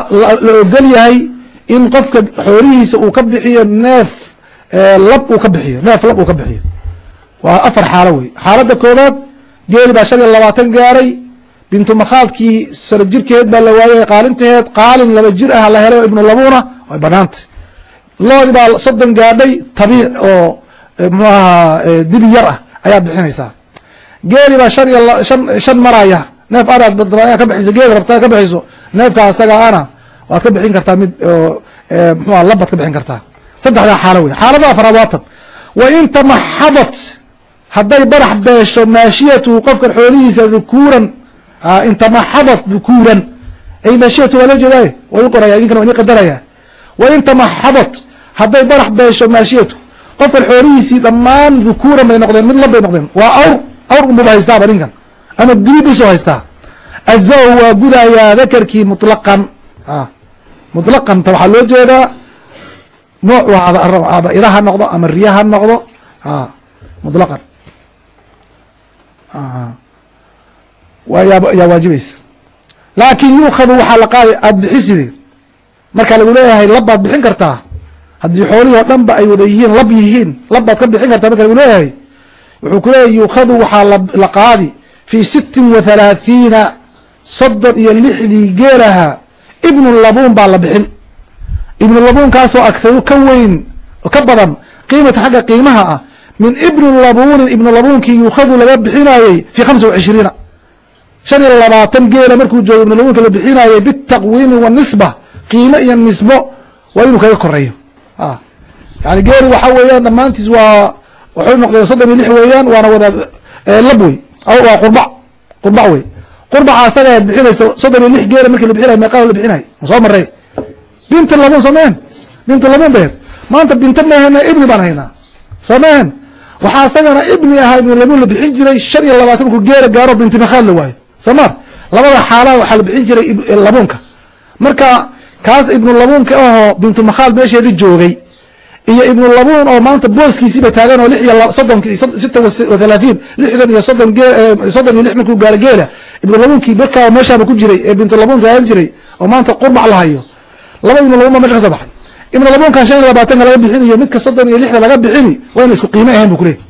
la ogol yahay in qofka xoolihiisa uu ka bixiyo neef lab uu ka bixiyo neef lab uu ka bixiyo. Waa afar xaalo wey. Xaaladda koobaad geeli baa shan iyo labaatan gaaray bintu makhaadkii sano jirkeed baa la waayay qaalinteed qaalin laba jir ah la helay oo ibnu labuuna way banaantay loodii baa soddon gaadhay tabiic oo muxuu ahaa dibi yar ah ayaad bixinaysaa geeli baa shan iyo shan shan maraya. Neef araad ka bixiso geeli rabtaa ka bixiso. Neefka asaga ana waad ka bixin kartaa mid mxua labaad ka bixin kartaa. Saddexdaa xaalo wey xaalada afaraad waatan. Wa in tamaxadat hadday barax beesho maashiyatuhu qofkan xoolihiisa dhukuuran in tamaxadat dhukuuran. Ay maashiyatu waa la jeedaay way u qoraya idinkan wa ini qadaraya wa in tamaxadat hadday barax beesho maashiyatu qofkan xoolihiisii dhammaan dhukuuran bay noqdeen mid lab bay noqdeen waa awr awr unbuba haystaaba ninkan ama diibisoo haystaa. Ajza-u waa gudayaa dakarkii mutlaqan. Mutlaqanta waxaa loo jeedaa nooc ama ida ha noqdo ama riya ha noqdo mutlaqan. Yaa waajibaysa. Laakin yuukadu waxaa la qaadi aada bixiside marka lagu leeyahay lab baad bixin kartaa haddii xoolihii oo dhan ba ay wada yihiin lab yihiin lab baad ka bixin kartaa marka lagu leeyahay. Wuxuu ku leeyahy yuukadu waxaa la qaadi fii sittin wa halaathiina soddon iyo lixdii geelaha ibnu labuun baa la bixin. Ibnu labuunkaasoo ka weyn ka badan qiimata xagga qiimaha ah min ibnu labuunin ibnu labuunkii yuukhadu laga bixinaayey fii khamsa wa cishriina. Shan iyo labaatan geela markuu joogo ibnu labuunka la bixinaayey bitaqwiimi wanisba qiimo iyo nisbo waa inuu kaga koreeyo yani geeli waxa weeyaan dhammaantiis waa waxay noqdeen soddon iyo lix weeyaan waana wada lab wey. Waa qurbac. Qurbac wey. Qurbaca asaga aad bixinayso soddon iyo lix geela markii la bixinay meeqaa la bixinay soo maray binti labuun soo mehen binti labuun beer maanta binta mahena ibni baan haynaa. Soo mehen waxaa asagana ibni ahaa ibnu labuun la bixin jiray shan iyo labaatan markuu geela gaaro binti makhaad la waayo. Soo mar labada xaalaa waxaa la bixin jiray labuunka. Marka kaas ibnu labuunka ahoo bintu makhaad meesheedii joogay. Iyo ibnu labuun oo maanta booskiisiiba taagan oo lix iyo soddonki sita wa halaatiin lixdan iyo soddon gee soddon iyo lix markuu gaaro geela. Ibnu labuunkii markaa meeshaaba ku jiray ee bintu labuun taagan jiray oo maanta qurbac la hayo. Laba ibnu labuun ba meesha ka soo baxay. Ibnu labuunkan shan iyo labaatanka laga bixinayo midka soddon iyo lixda laga bixini waa ina isku qiimo ahayn bu kuleeyay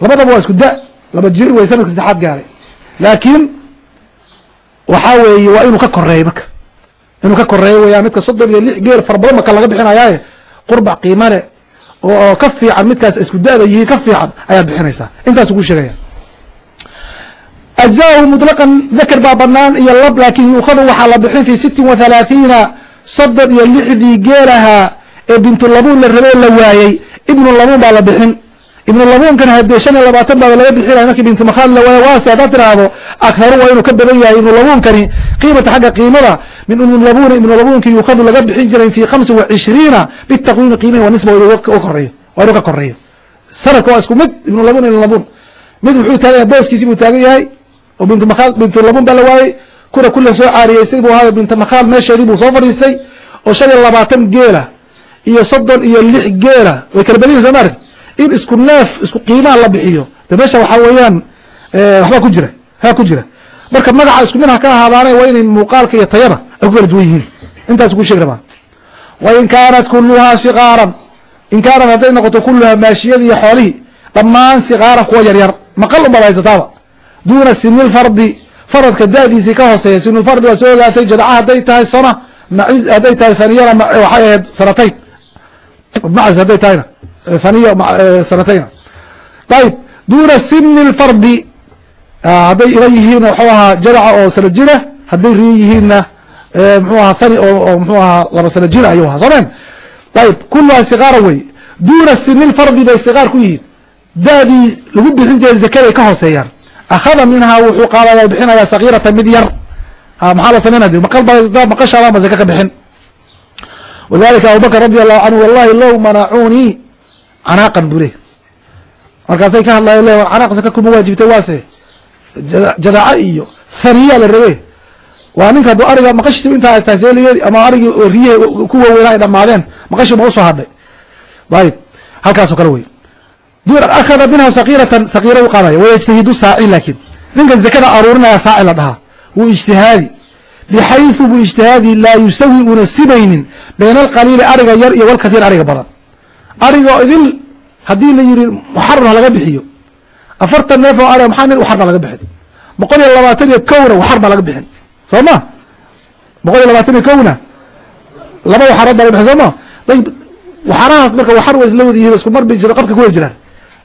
labadaba waa isku da laba jir way sanadka saddexaad gaaray. Laakiin waxaa weeye waa inuu ka koreeyo marka inuu ka koreeyo weyaan midka soddon iyo lix geel fara badan maka laga bixinayaaye qurbac qiimo leh oo ka fiican midkaas isku da-da yihiin ka fiican ayaad bixinaysaa. Intaasuu ku sheegaya. Ajzaahu mutlaqan dakar baa banaan iyo lab laakin yuukhadu waxaa la bixin fi sittin wa halaathiina soddon iyo lixdii geelahaa ee bintu labuun la rabee la waayey ibnu labuun baa la bixin ibnu labuunkan hadee shan iyo labaatan baa laga bixinaya markii bintu makhaad la waayo waase haddaad tiraahdo akharu waa inuu ka badan yahay ibnu labuunkani qiimata xagga qiimada min ibnu labuuni ibnu labuunki yuukhadu laga bixin jiray fi khamsi wa cishriina bitaqwiimi qiimihi wa nisba wa koreeyo waa inuu ka koreeyo sanadka waa isku mid ibnu labuun ibnu labuun mid wuxuu taagan yahay booskiisi buu taagan yahay oo bintu makhaad bintu labuun baa la waayey kuna kula soo caariyeystay buu ahaay bintu makhaad meesheedii buu soo fadhiistay oo shan iyo labaatan geela iyo soddon iyo lix geela way kala badan soo maarti in isku neef isku qiimaa la bixiyo. De meesha waxaa weeyaan waxbaa ku jira haa ku jira. Marka magaca isku mid ha ka ahaadaane waa inay muuqaalka iyo tayada ay ku kala duwan yihiin. Intaas ku sheegi rabaa. Wa in kaanat kuluhaa siqaaran in kaanat hadday noqoto kuluhaa maashiyadii iyo xoolihii dhammaan siqaaran kuwa yaryar. Maqal unbaad haysataaba. Duuna sinilfardi faradka da-diisii ka hooseeya sinulfardi waa soo ogaatay jadaca hadday tahay sona hadday tahay faniyana waxay ahayd sanatayn macis hadday tahayna faniya sanatayna. Ayib duuna sini lfardi. Hadday ila yihiin waxuu ahaa jadaca oo sana jira hadday riyo yihiinna mxuu ahaa fani oo mxuu ahaa laba sana jira ayuu ahaa soomeen ayib kuluhaa siqaara wey. Duuna sini lfardi bay siqaar ku yihiin. Da-dii lagu bixin jiray zakaday ka hooseeyaan. Akhada minhaa wuxuu qaadaya bixinayaa sakiirata mid yar. Maxaa la sameynaya de maqal baa maqashaadaan ba zaka ka bixin. Walidalika abubakr radi allahu canhu wallahi low manacuunii canaaqan buu leh markaasay ka hadlayo le canaaq zaka kuma waajibtay waase jadaca iyo faniya la rabe waa ninka hadduu ariga maqashiisi intaa tahay seeliyeedi ama arigii riyahe ku waaweynaa ay dhamaadeen maqashii ma u soo hadhay ayib halkaasoo kale wey akhada minha sakiiratan sakiira u qaadaya wayajtahidu saaci laakiin ninkan zakada aruurinaya saaci la dhahaa wuu ijtihaadi bixayثu buu ijtihaadi laa yusawi una simaynin bayna alqaliili ariga yar iyo walkathiir ariga badan arigo idil haddii la yihi muxaram ha laga bixiyo. Afartan neef oo ariga maxaa waxar baa laga bixin. Boqol iyo labaatan iyo kowna waxar baa laga bixin. Soo ma? Boqol iyo labaatan iyo kowna. Laba waxarood baa laga bixin soo ma? Ayb waxarahaas marka waxar wa isla wada yihiin isku mar bay jira qabka ku wada jiraan.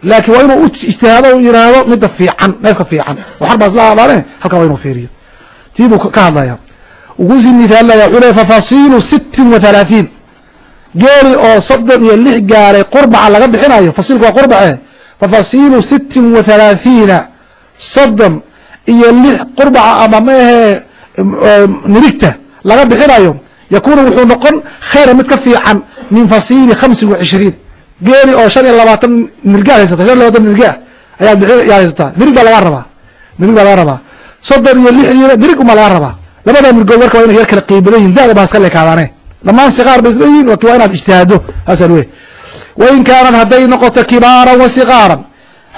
Laakiin waa inuu u ijtihaado u yiraahdo midda fiican neefka fiican. Waxar baa isla aadaane halkaa waa inuu fiiriyo. Tii buu ka hadlaya ugu sii mithaalaya wuxuu leey fafasiilu sittin wa halaaثiin geeli oo soddon iyo lix gaaray qurbaca laga bixinayo. Fasiilku waa qurbace fafasiilu sittin wa halaaثiina soddon iyo lix qurbaca ama maahee nirigta laga bixinayo. Yakunu wuxuu noqon khayra mid ka fiican min fasiili khamsin wa cishriin geeli oo shan iyo labaatan nirga haysata shan iyo labaatan nirga ayaad yaa nirig baa laga rabaa. Nirig baa laga rabaa. Soddon iyo lix nirig umaa laga rabaa. Labada nirgood marka waa inay yar kala qiibadan yihiin dada baa iska leekaadaane dhamaan siqaar bay isla yihiin waa inaad ijtihaado saasaan wey wain kaanat hadday noqoto kibaaran wa siqaaran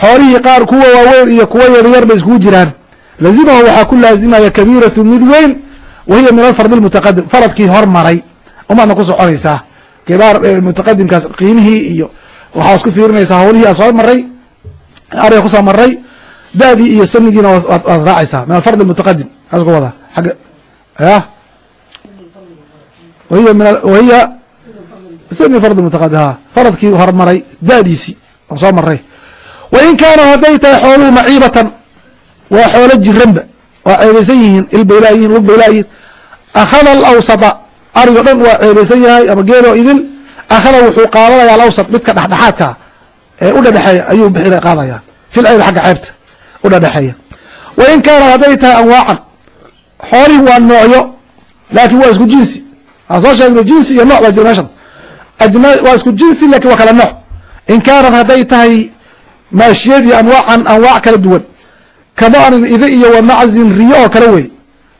xoolihii qaar kuwa waaweyn iyo kuwa yaryar bay iskugu jiraan. Lazimahu waxaa ku laazimaya kabiiratu mid weyn wa hiya min alfardi lmutaqadim faradkii hormaray umaadna ku soconaysaa. Kibaar mutaqadimkaas qiimihii iyo waxaa isku fiirinaysaa hawlihii aa soo maray ariga ku soo maray da-dii iyo samigiina waad raacaysaa. Min alfardi mutaqadim saas ku wada. Agga ya wahiya fardi mutaqadim ha faradkii hormaray da-diisii aan soo maray wain kaana hadday tahay xooluhu maciibatan waa xoolo jiranba waa ceebaysan yihiin ilbay laayihin lug bay laayihin akhada alawsata arigo dhan waa ceebaysan yahay ama geeloo idil akhada wuxuu qaadanaya alawsat midka dhexdhexaadkaa ee u dhadhexeeya ayuu bixi qaadaya fil ceyb xagga ceebta u dhadhexeeya wain kaanat hadday tahay anwaacan xoolihii waa noocyo laakiin waa isku jinsi aan soo sheegno jinsi iyo nooc baa jira meeshan waa isku jinsi laakiin waa kala nooc in kaanat hadday tahay maashiyadii anwaacan anwaac kala duwan kadanin ida iyo wa maczin riyo oo kale wey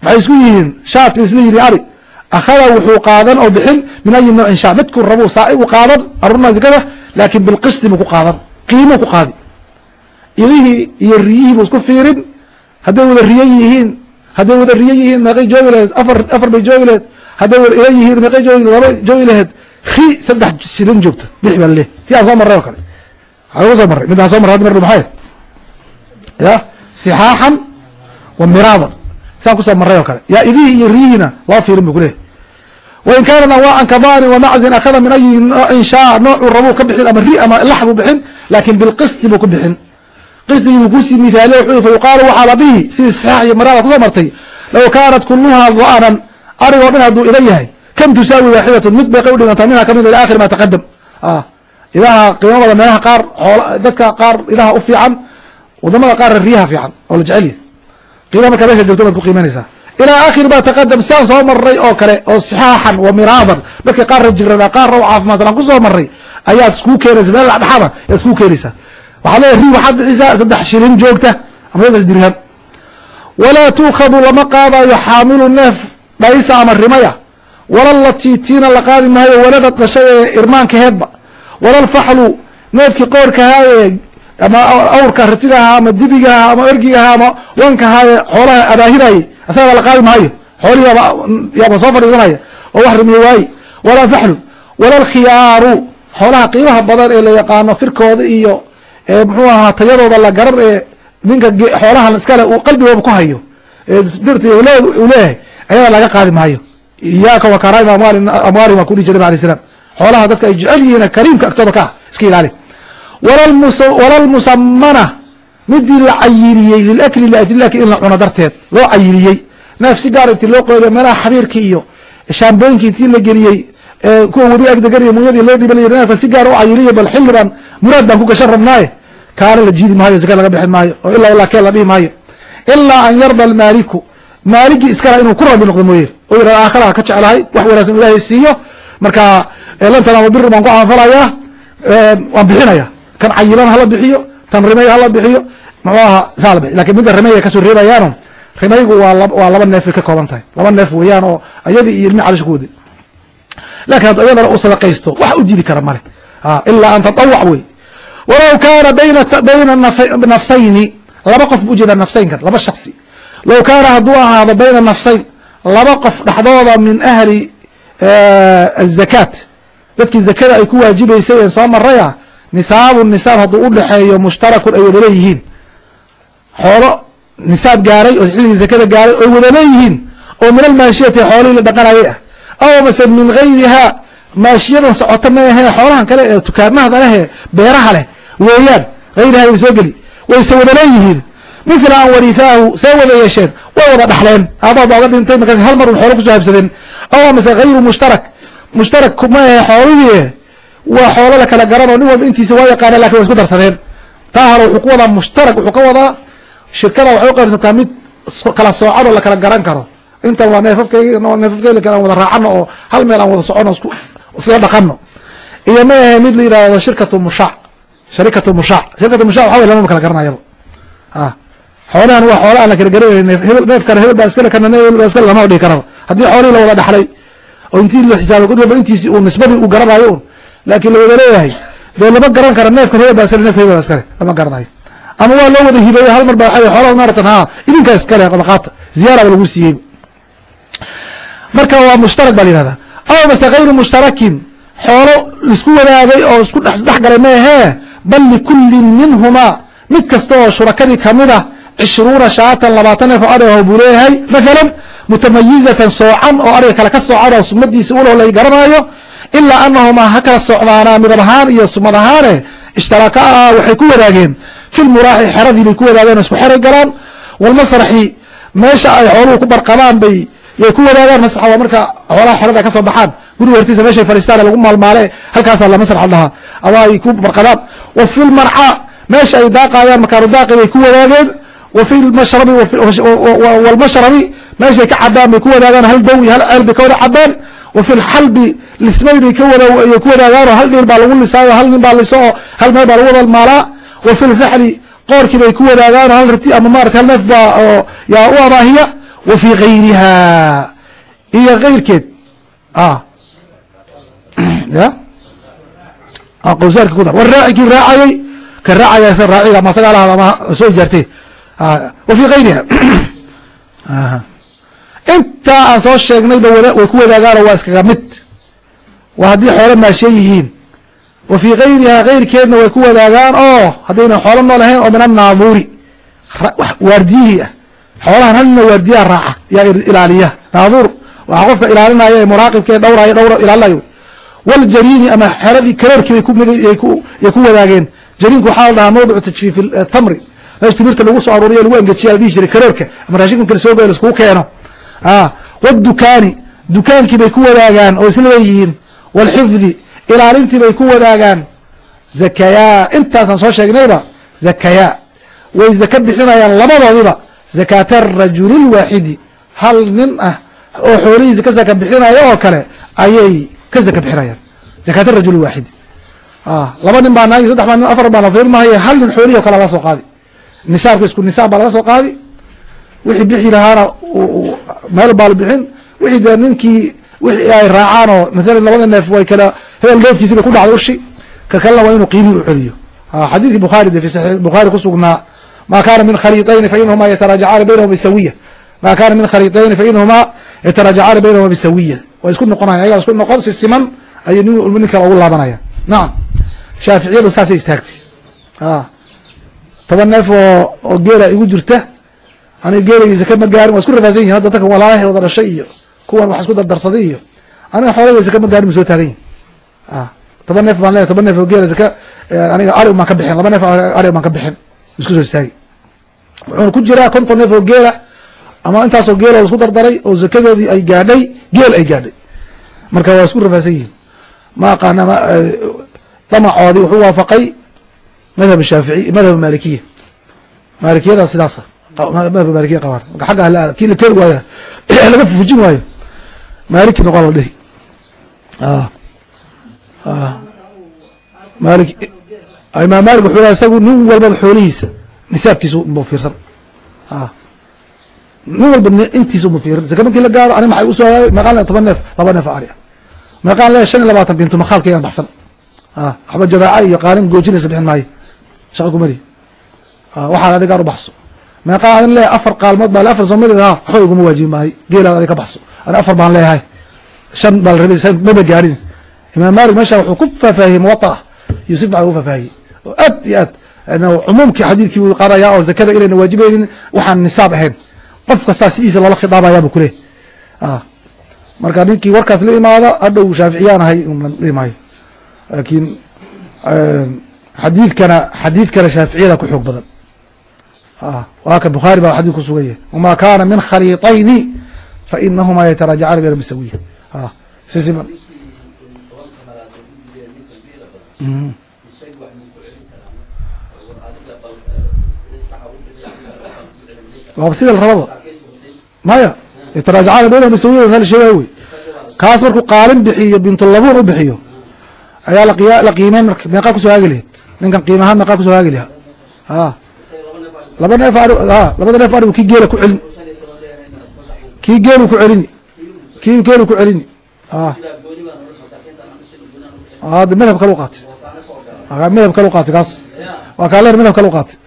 maxay isku yihiin shaadka isla yihiin ari. Akhada wuxuu qaadan oo bixin min ayi noocin shaa midkuu rabu saaigu qaadan arurna zikada laakin bilqisti buu ku qaadan qiimuu ku qaadi idihii iyo riyihii buu isku fiirin hadday wada riyo yihiin hadday wada riyo yihiin meeqay joogi laheed afar afar bay joogi laheed hadday wada ila yihiin meeqay joogi laba joogi laheed ri saddex silin joogta. Lix baa leh tii aan soo marray oo kale. Waxaa lagu soo marray. Mid aan soo marray hadda mar maxay ya sixaaxan wa miraadan. Siaan ku soo marray oo kale. Yaa idihii iyo riyihiina loo fiirin bu kuleehay wain kaanat anwaacan kadanin wamaczin akhada min ayi noocin shaa noocuu rabuu ka bixin ama ri ama lax buu bixin laakin bilqisti buu ku bixin. Qisdigii buu ku sii mithaaliye wuxuu fa yuqaalu waxaa la dhihi sidii saxaax iyo miraada ku soo martay low kaanat kuluhaa da'anan arigoo dhan hadduu ila yahay. Kam tusaawi waaxidatun mid bay qay udhigantaa minha ka mid ila akhiri ma taqadam idaha qiimamada meelaha qaar xool dadka qaar idaha u fiican waddamada qaarna riyaha fiican oo la jecel yahy qiimaha markaa meesha joogto baad ku qiimanaysaa ilaa akhiri ma taqadam siaan soo maray oo kale oo sixaaxan wa miraadan. Dadka qaarna jirana qaarna u caafimaadsan aan ku soo maray ayaad iskuu keenaysa meel dhexdhexada ayaad iskuu keenaysaa. Waxaad leedahay ri waxaad bixisaa saddex shilin joogta ama saddex dirham. Walaa tuukhadu lama qaadayo xaamilu neef dhaysa ama rimaya. Wala latiitiina la qaadi maayo waladad dhashay ee irmaankaheedba wala lfaxlu neefkii qoorkahaaye ama awrka ratigaha ama dibigaha ama ergigaha ama wankahaaye xoolaha abaahiraaye asagaa la qaadi maayo. Xoolihii yaaba soo fadhiisanaya. Oo wax rimiye waaye. Walaa faxlu wala lkhiyaaru xoolaha qiimaha badan ee la yaqaano firkooda iyo muxuu ahaa tayadooda la garan ee ninka xoolahan iskale uu ku hayo. Dirt uu leeyahay ayada laga qaadi maayo. Iyaaka wa karaim amwaalihim waa kudhihi jiray nabi alay slam xoolaha dadka ay jecel yihiin kariimka agtooda ka ah iska ilaali. Wala lmusamana midii la cayiliyey lilakli liajli akli in la cuno darteed loo cayiliyey. Neef si gaar intii loo qoyday meelaha xabiirki iyo shaambooyinki intii la geliyey kuwa webi agdegan iyo munyadii loo dhiban neefka si gaar u cayiliya bal xilli baan muraad baan ku gashan rabnaaye. Kaana la jiidi maayo zaka laga bixin maayo oo ilaa ilaa kee la dhihi maayo. Ilaa an yarda almaaliku maaligii iskala inuu ku rabi noqdo mooye. Oo yihahdo aakharaha ka jeclahay wax wanaagsan ilaahay siiyo. Marka lantanama biri baan ku caanfalayaa waan bixinaya. Kan cayilan hala bixiyo tan rimay hala bixiyo muxuu ahaa bixi laakiin midda rimay ka soo reebayaano rimaygu waa lab waa laba neef bay ka kooban tahay. Laba neef weeyaan oo ayadii iyo ilmi calisha ku waday laakiin hadd iyadana u sadaqaysto wax u diidi kara male ilaa an tatawac wey walow kaana bayna nafsayni laba qof bu u jeedaa nafsaynkan laba shaksi low kaana hadduu ahaado bayna nafsayn laba qof dhexdooda min ahli azakaat dadkii zakada ay ku waajibaysay ee soo maraya nisaabu nisaab hadduu udhexeeyo mushtarakun ay wada leeyihiin. Xoolo nisaab gaaray oo xilligii zakada gaaray oy wada leeyihiin oo min almaashiyati xoolihii la dhaqanayay ah. Aw mase min gayrihaa maashiyadan socota ma ahe xoolahan kale ee tukaamahada lehee beeraha leh weeyaan gayrihaa way soo geli. Wayse wada leeyihiin mithla an warithaahu see wada yeesheen way wada dhaxleen. Aabaad baa dhintay markaas hal mar xoolo ku soo habsadeen aw mase hayru mushtarak. Mushtarak ma ahe xoolihii waa xoolo la kala garanoo nin walba intiisa waa yaqaana laakiin way isku darsadeen. Taa wuxuu ku wadaa mushtarak wuxuu ka wadaa shirkada waxay u qaybsataa mid kala soocan oo la kala garan karo. Intan waa kale aan wada raacano oo hal meel aan wada socono isku iskala dhaqano iyo ma ahe mid la yidhahdo shirkatu mushac sharikatu mushac shirkatu mushac waxa wey lamama kala garanayaba a xoolahan waa xoola aan la garanaynin hebel baa iskale kana hebel baa iskale lama dhihi karaba haddii xoolihii la wada dhaxlay oo intii la xisaabay god walba intiisi uu nisbadii uu garanayo un laakiin la wada leeyahay dee lama garan kara neefkan hebel baa iskale neefka hebel baa iskale lama garanayo. Ama waa loo wada hibeeye hal mar baa waa xoolaha maaratan ha idinkaa iskale qabaqaata ziyaara ba lagu siiyey. Marka waa mushtarak baa la yihahdaa aw mase hayru mushtarakin xoolo isku wadaagay oo isku dhex galay ma ahee bal likullin minhumaa mid kasta oo shurakadii ka mid ah cishruuna shaatan labaatan neef oo adh buu leeyahay mathalan mutamayizatan soocan oo ariga kale ka soocan oo sumadiisa ulo la garanaayo ilaa anahumaa ha kala socdaanaa midab ahaan iyo sumad ahaane ishtaraka waxay ku wadaageen fi lmuraaxi xeradii bay ku wadaageen isku xeray galaan walmasraxi meesha ay xooluhu ku barqadaan bay yay ku wadaagaan masraxa waa marka xoolaha xerada ka baxaan guriga hortiisa meeshay fadhiistaan lagu maalmaale halkaasaa la masrax dhahaa ama ay ku barqadaan wa fi lmarca meesha ay daaqayaan makaanu daaqi bay ku wadaageen wa fi lmashrabi meeshay ka cabaan bay ku wadaagaan hal dow iyo hal ceel bay ka wada cabaan wa fi lxalbi lismay bay ka wada ay ku wadaagaan oo hal dhiil baa lagu lisaayo hal nin baa liso oo hal meel baa lagu wada maalaa wa fi lfaxli qoorkii bay ku wadaagaan oo hal rati ama maarata hal neef baa oo yaa u amaahiya wa fi gayriha iyo kayrkeed [clears throat] ya? Qawsaarka ku dar. War raaci kii raacayay ka raacaya sa raaciga ama ama soo ijaartay wa fi gayriha intaa aan soo sheegnayba way ku wadaagaan waa iskaga mid. Waa haddii xoolo maashiye yihiin. Wa fii gayriha gayrkeedna way ku wadaagaan oo haddayna xoolo nool ahayn oo min annaaduuri. Waardiyihii ah. Xoolahan hal nina waardiyaha raaca yaa ilaaliya. Naaduur waxaa qofka ilaalinaya ee muraaqibka ee dhowraayo dhowr ilaalinayo waljariini ama xeradii karoorkii bay ku wadaageen. Jariinku waxaa la dhahaa mawdicu tajfiif tamri meesha timirta lagu soo aruuriyo lagu engejiya la dhihi jiray karoorka. Ama raashinka kala soo goya laiskugu keeno. Wdukaani dukaankii bay ku wadaagaan oo isla leeyihiin wاlxifdi ilaalintii bay ku wadaagaan. Zakayaa intaasaan soo sheegnayba zakayaa way zaka bixinayaan labadoodiba. Zakaata rajuli lwaaxidi hal nin ah oo xoolihiisa ka zaka bixinaya oo kale ayay ka zaka bixinayaan. Zakaata rajuli waaxidi laba nin baa naagi saddex baa nin afar baa nafiirmahaye hal nin xoolihi o kale laga soo qaadi nisaabka isku nisaab baa laga soo qaadi. Wixii bixi lahaana meel baa la bixin. Wixii dee ninkii wixii ay raacaan oo maalan labada neef way kala hebel neefkiisi bay ku dhacday ushi. Ka kalena waa inuu qiimihii u celiyo. Xadiidkii bukhaari de fi saxiix bukhaari kusugnaa ma kana min khaliطayni fainahuma yataraajacaani baynahuma bisawiya. Ma kana min khaliطayni fainahuma yataraajacaani baynahuma bisawiya. Way isku noqonayan ayagaa isku noqon si siman ayay nin nin kale ugu laabanaya nacam shaaficiyadu saasay istaagtay toban neef oo geela igu jirta aniga geelagiisa kama gaarin waa isku rafaasan yihiin hadda dadka walaalahay wada dhashay iyo kuwan wax isku dardarsaday iyo aniga xoolageysa kama gaarin ma soo taagan yihiin toban neef baan leeyahy toban neef oo geela zaka aniga ari umaan ka bixin laba neef ari umaan ka bixin isku soo istaagi wuxuuna ku jiraa konton neef oo geela ama intaasoo geela oo isku dardaray oo zakadoodii ay gaadhay geel ay gaadhay. Marka waa isku rafaasan yihiin ma aqaana damacoodii wuxuu waafaqay madhab shaafici madhab malikiya maalikiyada sidaasa madhab malikiya qabaan marka xagga kii la keeni waayo laga fufujin waayo maaliki noqon la dhihi maali imaam malik wuxuu lehay isagu nin walbaba xoolihiisa nisaabkiisa unba fiirsan nin walba intiisa unba fiirin zaka markii la gaaro ani maxay u soo hagaagay meeqaan le toban neef laba neef ari meeqaan le shan iyo labaatan bintu makhaalkaygan baxsan waxba jadaaca iyo qaanin goojinaysa bixin maayo shaqa kumali waxaad adigaan u baxso. Meeqaa adin leeyahay afar qaalmood baa le afar soomali ha waxba iguma waajibi maayo geelaad adig ka baxso. Ani afar baan leeyahay. Shan baa la rabay maba gaadhin imaam malik meesha wuxuu ku faahfaahiyey muwaa iyo si fiican ugu faahfaahiyey oo aad iyo aad cumuumkii xadiidkii wuu qaadaya oo zakada inayna waajibaynin waxaan nisaab ahayn. Qof kastaa sidiisa loola khidaabayaa bu kuleh marka ninkii warkaas la imaada hadhow shaaficiyaan ahay la maayo laakiin xadiidkana xadiidkana shaaficiyada ku xoog badan. Waa ka bukhaari baa xadid ku sugan yahay. Wama kana min khaliiطayni fainahuma yatarajacana bena bisawiya sisiman waaba sida rababa. Maya yataraajacaana baynahum bisawiya hal sheegay wey kaas markuu qaalin bixiyo bintulabuun u bixiyo ayaa la qiimeyn marka meeqaa ku soo haagi lahayd. Ninkan qiimahaan meeqaa ku soo haagi lahaa. A laba neef a labada neef adhigu kii geela ku celin. Kii geelu ku celini. Kii geelu ku celini. De madhab kale u qaatay. Madhab kale u qaatay kaas. Waa kaa leer madhab kale u qaatay.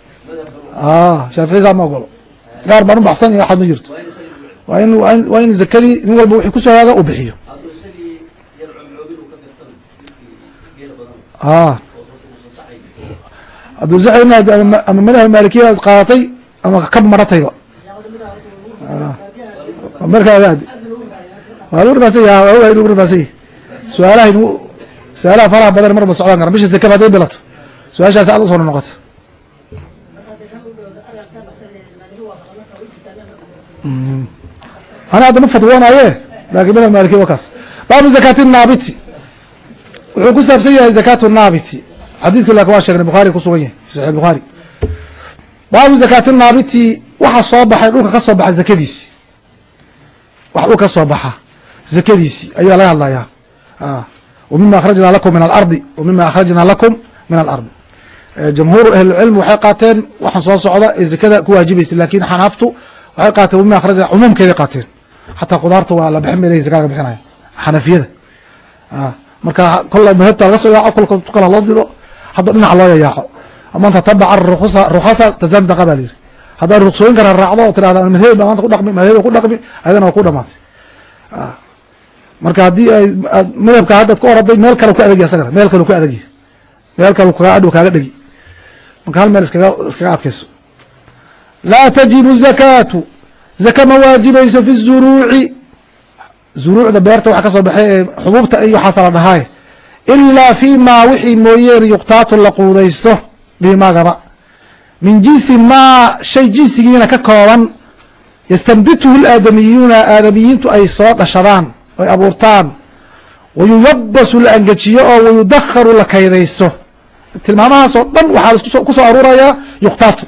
Shaafici saa ma ogolo. Gaar baan u baxsan iyo waxaad ma jirto. Waa in waa in zakadii nin walba wixii ku soo haaga uu bixiyo hadduu zaxayna ama madhab maalikiya aad qaadatay ama ka hadda ma fatwoonaye laakin madhab maalikiya wa kaas. Baabu zakati naabiti wuxuu ku saabsan yahay zakatu naabiti xadiidku laakiin waa sheegnay bukhari kusugan yahay fi saxi bukhari. Baabu zakati naabiti waxa soo baxay dhulka ka soo baxa zakadiisi wax dhulka ka soo baxa zakadiisi ayaa laga hadlayaa. Wa mima akhrajna lakum min alardi wa mima akhrajna lakum min alardi jamhuur ahlilcilm waxay qaateen waxaan soo socda ee zakada ku waajibaysa laakiin xanaaftu waxay qaateen wamima akhrajna cumuumkeeday qaateen. Xataa qudaarta waa la bixin bay leyihin zaka laga bixinaya. Xanafiyada marka kola madhabta laga soo yaaco kolka kala loo dido hadda dhinaca loo yayaaco man tatabaca rukhasa tazandaqa baa la yiri haddaad ruksooyin kara raacdo oo tirahda madheb ba maanta ku dhaqmi madheb ku dhaqmi ayadana waa ku dhamaatay. Marka haddii ay madhabka haddaad ku oraday meel kale ku adagya asagana meel kale ku adagya meel kale kaga adhow kaaga dhegi marka hal meel iskaga iskaga adkayso. Laa tajibu zakaatu zaka ma waajibayso fi zuruuci zuruucda beerta waxa ka soo baxay ee xubuubta iyo waxaasa la dhahaaye ilaa fi maa wixii mooyeen yuqtaatu la quudaysto bihi maagaba. Min jinsi maa shay jinsigiina ka kooban yastanbituhu laadamiyuuna aadamiyiintu ay soo dhashadaan ay abuurtaan. Wayuyabasu la angejiyo oo wayudakharu la kaydaysto. Tilmaamahaas oo dhan waxaa ku soo aruurayaa yuqtaatu.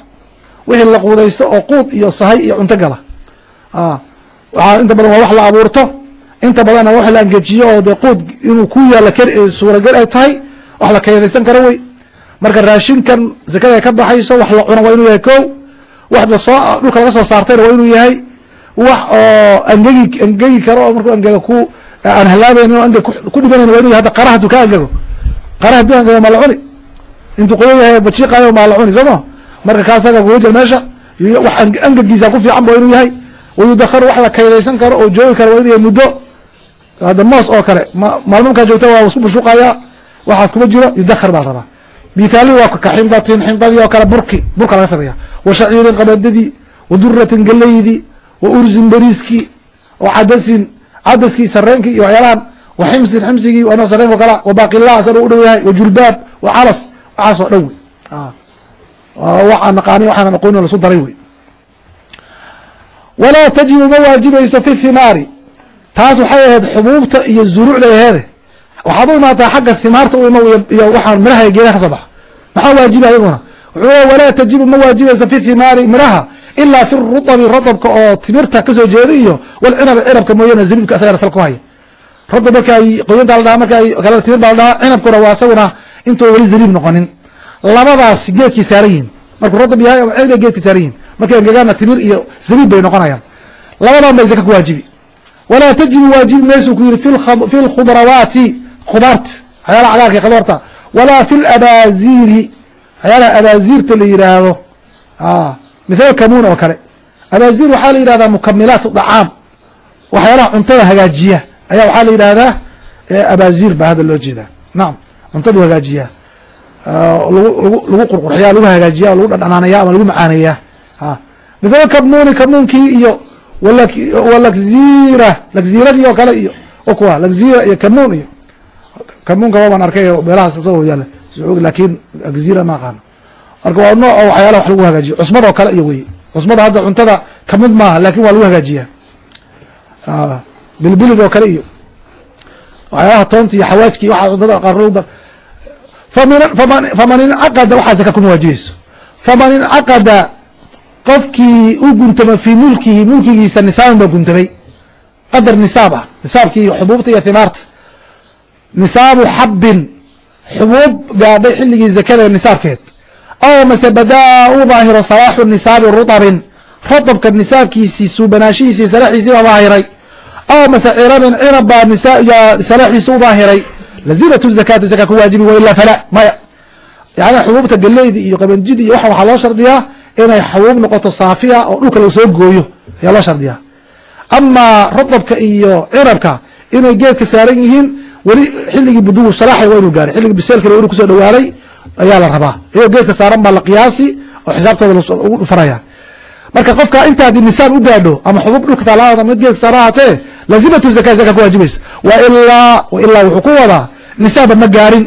Wixii la quudaysto oo quud iyo sahay iyo cunto gala. Waxaa inta badan waa wax la abuurto inta badanna wax la angejiyo oo dee quud inuu ku yaalla suuragal ay tahay wax la kaydaysan karo wey. Marka raashinkan zakada ka baxayso wax la cuno waa inuu yahay ko wax la soo dhulka laga soo saartayna waa inuu yahay. Wax oo angegi angegi karo oo markuu angega ku aan halaabayn o angeg ku dhiganayn waa inu yahay hadda qara haduu ka angego. Qara haduu angego maa la cuni. Intuu qoyo yahay bajiiqayo maa la cuni soo ma? Marka kaasaga jir meesha. Wax angegiisa ku fiican ba waa inuu yahay. Wayudakharu wax la kaydaysan karo oo joogi karo waa inuu yahay muddo hadda moos oo kale maalmo markaa joogta waa isku bushuqaya waxaas kuma jiro yudakhar baa rabaa. Mithaalii waa ka xindatin xindadii oo kale burki burka laga sameeya wa qabadadii wa duratin wa ursin beriiskii wa cadaskii sareenkii iyo waxyaalahan wa ximsin ximsigii waa sareenk o kala wa baqila sana u dhow yahay wa julbaab wa calas waxaas dhan wey. Waxaan naqaani waxaanan aqooni lasu daray wey. Walaa tajibu ma waajibayso fi thimaari taas waxay ahayd xubuubta iyo zuruucday aheede waxaad u imaataa xagga himaarta u imo iyo waxaan miraha geedaha ka soo baxa. Maxaa waajiba ayaguna? Wuxuu le walaa tajibu ma waajibaysa fi thimaari miraha ilaa fi rudabi radabka oo timirta ka soo jeeda iyo walcinabi cinabka mooyaane zabiibka asaga asal ku haya radab marka ay qoyanta la dhaha marka ay kale timir baa la dhahaa cinabkuna waa isaguna intuu weli zabiib noqonin. Labadaas geedkay saaran yihiin markuu radab yahay ama cinab geedkay saaran yihiin markay angagaana timir iyo zabiib bay noqonayaan. Labadan bay zaka ku waajibi walaa tajibu waajibi meesuu ku yihi fi lkhudrawaati khudaarta waxyaalaha cagaarka khudaarta. Walaa fi labaaziri waxyaalaha abaaziirta la yihaahdo mithal kamuun oo kale. Abaazir waxaa la yidhahdaa mukamilaat dacaam. Waxyaalaha cuntada hagaajiya. Ayaa waxaa la yidhahdaa abaazir baa hadda loo jeedaa. Nacam cuntadu hagaajiyaa lagu lagu qurqurxiya lagu hagaajiya lagu dhadhanaanaya ama lagu macaaneeyaa a mithal kamuuni kamuunkii iyo walakzira lakziradii oo kale iyo kuwa lakzira iyo kamuun iyo kamuunka waabaan arkay meelahaas isagoo yaalla laakiin lakzira ma aqaano marka waa nooc oo waxyaalaha wax lagu hagaajiyo. Cusmada oo kale iyo wey cusmada hadda cuntada ka mid maaha laakiin waa lagu hagaajiyaa. Bilbilid oo kale iyo waxyaalaha toonta iyo xawaajka iyo waxa cuntada qaar lagu dar. Faman incaqada waxaa zaka kuma waajibayso faman incaqada qofkii u guntama fii mulkihi mulkigiisa nisaaban baa guntamay qadar nisaab ah nisaabkii xubuubta iyo himaarta nisaabu xabbin xubuub gaadhay xilligii zakada nisaabkeed. Aw mase badaa u daahiro salaaxu nisaabi rutabin rutabka nisaabkiisii suubanaashihiisii salaaxiisii baa daahiray aw mase cirabin cirab baa salaaxiisi u daahiray lazimatu zakaatu zaka ku waajibi wailaa fala maya. Yani xubuubta galeyda iyo qabanjida iyo waxa waxaa loo shardiyaa inay xubuub noqoto saafiya oo dhulka laga soo gooyo ayaa loo shardiyaa. Amaa rutabka iyo cirabka inay geedka saaran yihiin weli xilligii budugu salaaxay waa inuu gaaray xilligii biseelkale wa inu ku soo dhawaaday ayaa la rabaa. Iyagoo geedka saaran baa la qiyaasi oo xisaabtooda lagu dhufanaya marka qofka intaadi nisaab u gaadho ama xubuub dhulka taalaada mid geedka saara ahaatee lazimatu zaka zaka ku waajibaysa wa ilaa wa ilaa wuxuu ku wadaa nisaaba ma gaarin.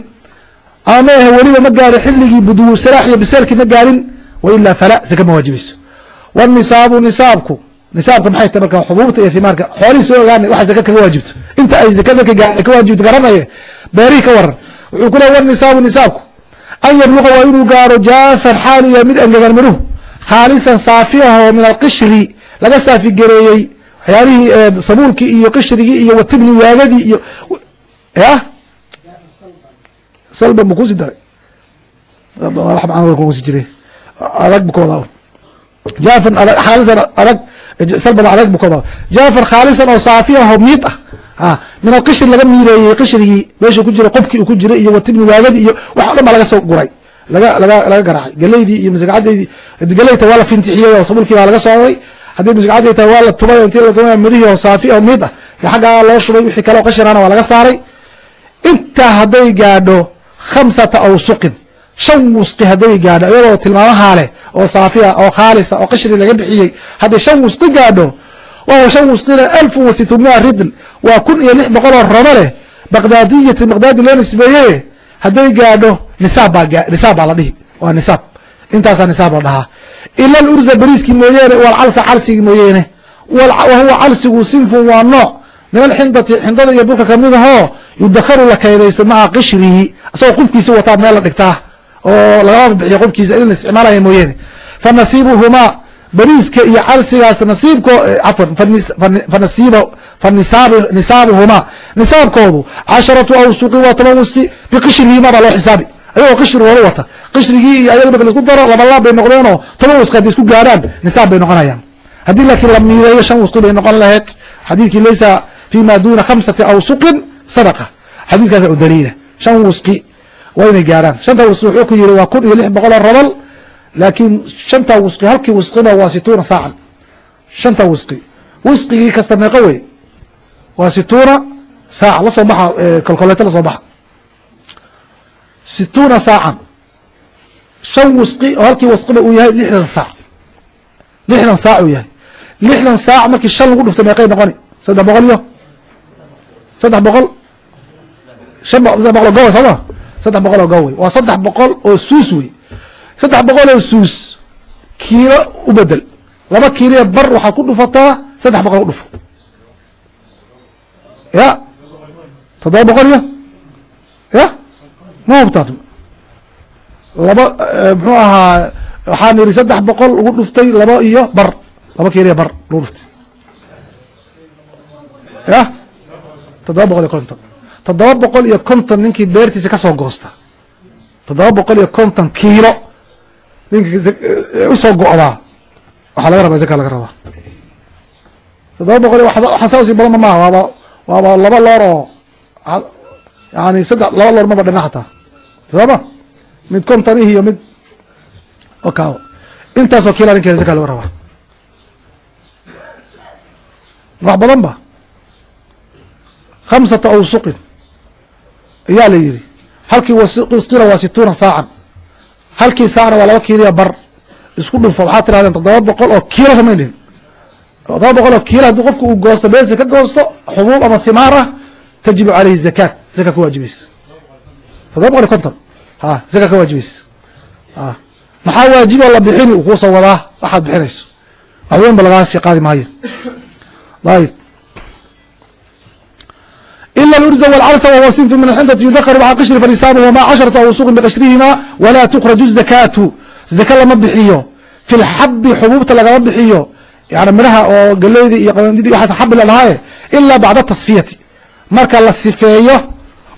Ama weliba ma gaarin xilligii budugu salaax iyo biseelkii ma gaarin wa ilaa fala zaka ma waajibayso wanisaabu nisaabku nisaabka maxay tahay marka xubuubta iyo himaarka xoolihii soo ogaana waxa zaka kaga waajibto. Inta ay zakada ka waajibto garanaye beerihii ka waran. Wuxuu ku leey wanisaabu nisaabku an yabluqa waa inuu gaaro jaafan xaaliya mid angegan miruhu khaalisan saafiaho min alqishri laga saafigareeyey waxyaalihii sabuulkii iyo qishrigii iyo watibni waagadii iyo ya? Salban bu kusi daray. Kusi jire adag bu ka wadaa jaafan khaalisan adag salban adag bu ka wadaa jaafan khaalisan oo saafiaho miid ah min alqishri laga miireeyey qishrigii meeshuu ku jiray qobkii uu ku jiray iyo watibni waagadii iyo wax o dhan baa laga soo guray. Laga laga laga garaacay. Galeydii iyo masagcadeydii galeyta waa la fintixiyey oo sabulkii baa laga sooday haddii masagcadey tahay waa la tubay intii la tumay midhihii oo saafi oo miid ah yo xaggaa loo shubay wixii kale oo qashirana waa laga saaray. Intaa hadday gaadho khamsata awsuqin shan wusqi hadday gaadho iyadoo tilmaamahaa leh oo saafiya oo khaalisa oo qashri laga bixiyey. Hadday shan wusqi gaadho wahuwa shan wusqina alfu wa situmia ridl waa kun iyo lix boqol oo leh. Baqdaadiyati baqdaadi loo nisbeeye hadday gaadho nisaab baa nisaab baa la dhihi. Waa nisaab. Intaasaa nisaab la dhahaa. Ila alurza beriiskii mooyeene walcalsa calsigii mooyeene. Wahuwa calsigu sinfun waa nooc. Min alxindati xindada iyo burka ka mid ahoo yudakharu la kaydaysto maca qishrihi. Isagoo qubkiisa wataa meel la dhigtaa oo lagama bixiyo qubkiisa in la isticmaalaya mooyeene fa nasiibuhumaa iyo calsigaas nasiibko cafwan fanasiib fanisaab nisaabuhumaa. Nisaabkoodu casharatu awsuqi waa toban wusqi biqishrihima baa loo xisaabi. Ayagoo qishri wala wata. Qishrigii iyo ayaga marka la isku daro laba laab bay noqdeenoo toban wusqi hadday isku gaadhaan nisaab bay noqonayaan. Haddii laakiin la miideeyo shan wusqi bay noqon lahayd xadiidkii laysa fima duna khamsati awsuqin sadaqa. Xadiiskaasa u daliila. Shan wusqi waa inay gaadhaan shanta wusqi wuxuu ku yiri waa kun iyo lix boqol oo rabal. Laakiin shanta wusqi halkii wusqiba waa situuna saacan. Shanta wusqi. Wusqigii kasta meeqo wey? Waa situuna saaca la soo baxa kolkoleeto la soo baxa situuna saacan. Shan wusqi oo halkii wasqiba uu yahay lixdan saac. Lixdan saac uu yahay. Lixdan saac markii shan lagu dhufto meeqay noqoni. Saddex boqol iyo? Saddex boqol? Shan boqol oo gowa sooma saddex boqol oo gow wey. Waa saddex boqol oo suus wey. Saddex boqol oo suus kiilo u bedel laba kiiliya bar waxaad ku dhufataa saddex boqol u dhufo. Ya? Toddoba boqol iyo? Ya? Ma hubtaad laba muxuu ahaa waxaan yidhi saddex boqol ugu dhuftay laba iyo bar. Laba kiiliya bar lagu dhuftay. Ya? Toddoba boqol iyo konton toddoba boqol iyo konton ninkii beertiisa ka soo goosta. Toddoba boqol iyo konton kiilo ninka u soo go'daa waxaa laga rabaa zaka laga rabaa. Toddoba boqol waxaa saa u sii badan ma maaha waaba waaba laba loor oo yani saddex laba loor maba dhina xataa. Sooma mid konton ih iyo mid okaaba intaasoo kiila ninkeeda zaka laga rabaa. Wax badan ba? Khamsata awsuqin ayaa la yidhi halkii wasqila waa situuna saacan. Halkii saacna waa laba kiiliya bar. Isku dhufo waxaad tirahdeen toddoba boqol oo kiilo samayn dhihin toddoba boqol oo kiilo haddii qofku uu goosto beesi ka goosto xubuub ama himaar ah tajibu caleyhi zakaat. Zaka ka waajibaysa. Toddoba boqol iyo konton. Ha zaka ka waajibaysa. A maxaa waajibo la bixini? Uu kuusoo wadaa. Waxaad bixinayso. Waxweyn lagaa sii qaadi maayo. Ayib ila urza wlcarsa wahuwa sinfu min axintati yudakaru maca qishri falisaamu wama casharatu awsuqin biqashrihima walaa tukraju zakaatu zaka lama bixiyo fi lxabi xubuubta lagama bixiyo yani midhaha oo galeydi iyo qabandidi waxaas xabi la dhahaaye ilaa bacda tasfiyati marka la sifeeyo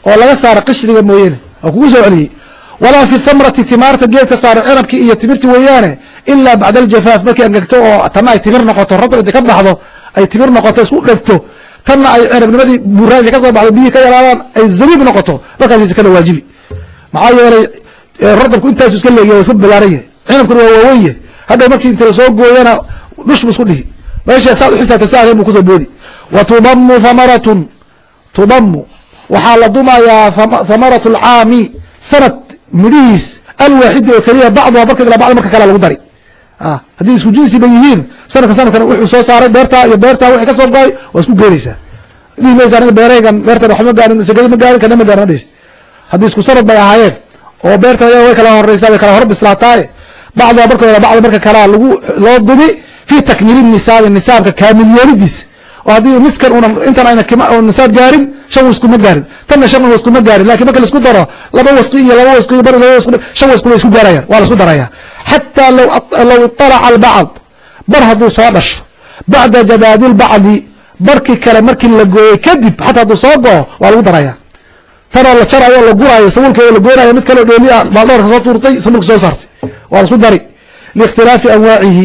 oo laga saaro qishriga mooyeene oo kugu soo celiyey walaa fi thamrati himaarta geedka saaro cinabki iyo timirti weeyaane ilaa bacda aljafaaf markay angegto oo tanna ay timir noqoto radab inta ka baxdo ay timir noqoto isku dhegto tanna ay cinabnimadii buuraadi ka soo baxdo biyihii ka yaraadaan ay zabiib noqoto. Markaasi sakada waajibi. Maxaa yeelay radabku intaasu iska leegiya iska balaaranya cinabkuna waa waaweye hadhow markii inta la soo gooyana dhush bu isku dhihi. Meesha saad uxisaabta si ahayn bu ku soo boodi. Wa tudamu thamaratun. Tudamu waxaa la dumayaa thamaratu alcaami sanad midhihiis alwaaxidi oo keliya bacduha barkeed ilaa bacd marka kale lagu dari haddii isku jinsiba yihiin sanadka sanadkan wuxuu soo saaray beertaa iyo beertaa wixii ka soo go'ay waa isku geenaysaa dhihi maysa aniga beerahaygan beertan waxma gaarin sakadi ma gaarin kana ma gaarin madhis haddii isku sanad bay ahaayeen oo beerta way kala horeysaa way kala hor bislaataaye bacduha barkeeda bacd marka kalea lagu loo dumi fi takmiili nisaabi nisaabka kaamil yeelidiis oo haddii intan ayna nisaab gaarin shan wasqi ma gaarin tanna shan wasqi ma gaarin laakiin marka la isku daro laba wasqi iyo laba wasqi bar laba wasqi shan wasqi way isku gaarayaan waa la isku daraya xataa law iطalaca albacd bar hadduu soo dhasho bacda jadaadi lbacdi barkii kale markii la gooyey kadib xataa hadduu soo go'o waa lagu daraya tanoo la jarayo la guraayo sabuulkeeda la goonayo mid kaleo dheeli ah baaldhoorka soo tuurtay sabuulka soo saartay waa la isku dari liikhtilaafi anwaacihi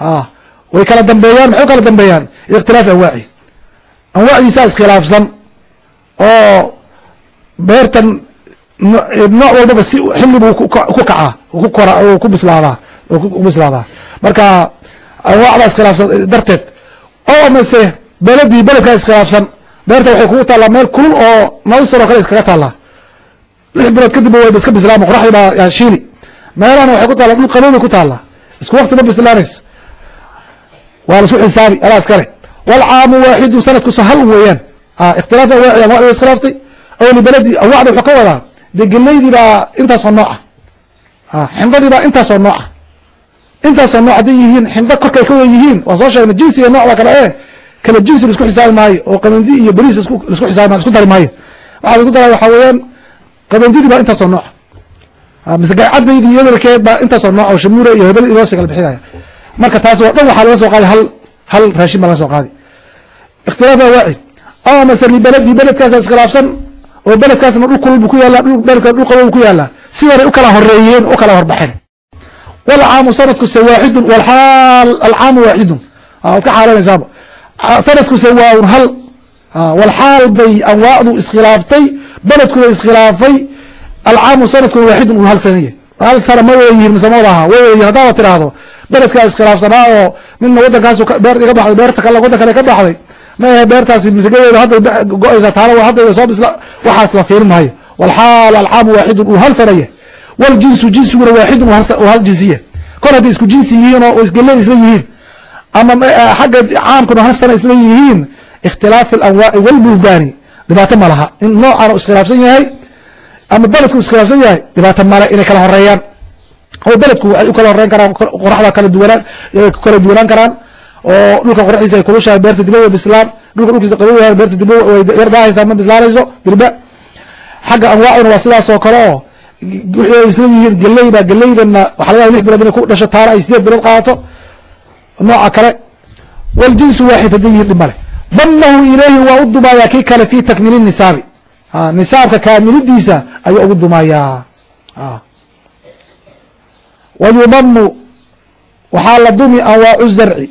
a way kala dambeeyaan maxay u kala dambeeyaan? Ikhtilaafi anwaacihi anwaacdiisaa iskhilaafsan oo beertan nooc walbaba si xilli buu ku kacaa ku kora ku bislaadaa ku bislaadaa. Marka anwaacdaa iskhilaafsan darteed. Oo mase beledii beledkaa iskhilaafsan beerta waxay kugu taallaa meel kulul oo naysar oo kale iskaga taallaa. Lix bilood kadib wayba iska bislaama qoraxdii baa shiili. Meelahana waxay ku taalla dhul qaboobay ku taallaa. Isku wakti ma bislaanayso waa la isku xisaabi iskale walcaamu waaxidu sanadkusa hal weeyaan. Ikhtilaaf anwaaci anwacdi wa iskhilaaftay aw libeledi anwacda wuxuu ka wadaa dee geleydii baa intaasoo nooca. Xindadii baa intaasoo nooca. Intaasoo nooc hadday yihiin xindo korkay ka wada yihiin waan soo sheegnay jinsi iyo nooc baa kale e kala jinsi la isku xisaabi maayo oo qabandi iyo beriis la isku xisaabi maayo isku dari maayo. Waxaa la isku daraa waxaa weeyaan qabandidii baa intaasoo nooca. Mise gaycadaydi iyadalkeed baa intaasoo nooc oo shamuura iyo hebel inoosi kala bixinaya marka taas oo dhan waxaa laga soo qaadi hal hal raashin baa laga soo qaadi ikhtilaaf awaaci aw mase libeledi beledkaasa iskhilaafsan oo beledkaasna dhul kulul bu ku yaalla beledka dhul qabow bu ku yaalla sidanay u kala horeeyeen u kala horbaxeen. Walcaamu sanadkuse waaxidun walxaal alcaamu waaxidun. Waad ka xaalanaysaaba sanadkuse waa un hal. Walxaal bay anwaacdu iskhilaaftay beledkuna iskhilaafay alcaamu sanadkuna waaxidun un hal saniye hal sana ma wada yihiin mise ma wada aha way wada yihiin haddaaba tiraahdo beledkaa iskhilaafsanaa oo midna waddankaasu beer iga baxday beerta kale waddan kale ka baxday. Maahe beertaasi masagadeedu hadday go'aysa taala hadday soo bisla waxaas la fiirin maayo walxaal alcaamu waaxidun uu hal sanaya waljinsu jinsiguna waaxidun uu hal jinsiya kor hadday isku jinsi yihiin oo isgelada isla yihiin ama xagga caamkuna hal sana isla yihiin ikhtilaafi alanwaaci walbuldaani dhibaato ma laha. In noocan iskhilaafsan yahay ama beledku iskhilaafsan yahay dhibaato male inay kala horeeyaan oo beledku ay u kala horeyn karaan qoraxda kala duwanaan ku kala duwanaan karaan oo dhulka qoraxdiisa ay kulushahay beerta dibba way bislaan dhulka dhulkiisa qabow yahay beerta dibba way yar daahaysaa ma bislaanayso dirba xagga anwaacduna waa sidaas oo kale oo wixii ay isla yihiin geleyda geleydana waxa laga yaaba lix bilood inay ku dhasho taana ay sideed bilood qaadato nooca kale waljinsu waaxid hadday yihiin dhib male damahu ilayhi waa u dumayaa kii kale fi takmiili nisaabi. Nisaabka kaamilidiisa ayuu ugu dumayaa wayudamu waxaa la dumi anwaacu zarci.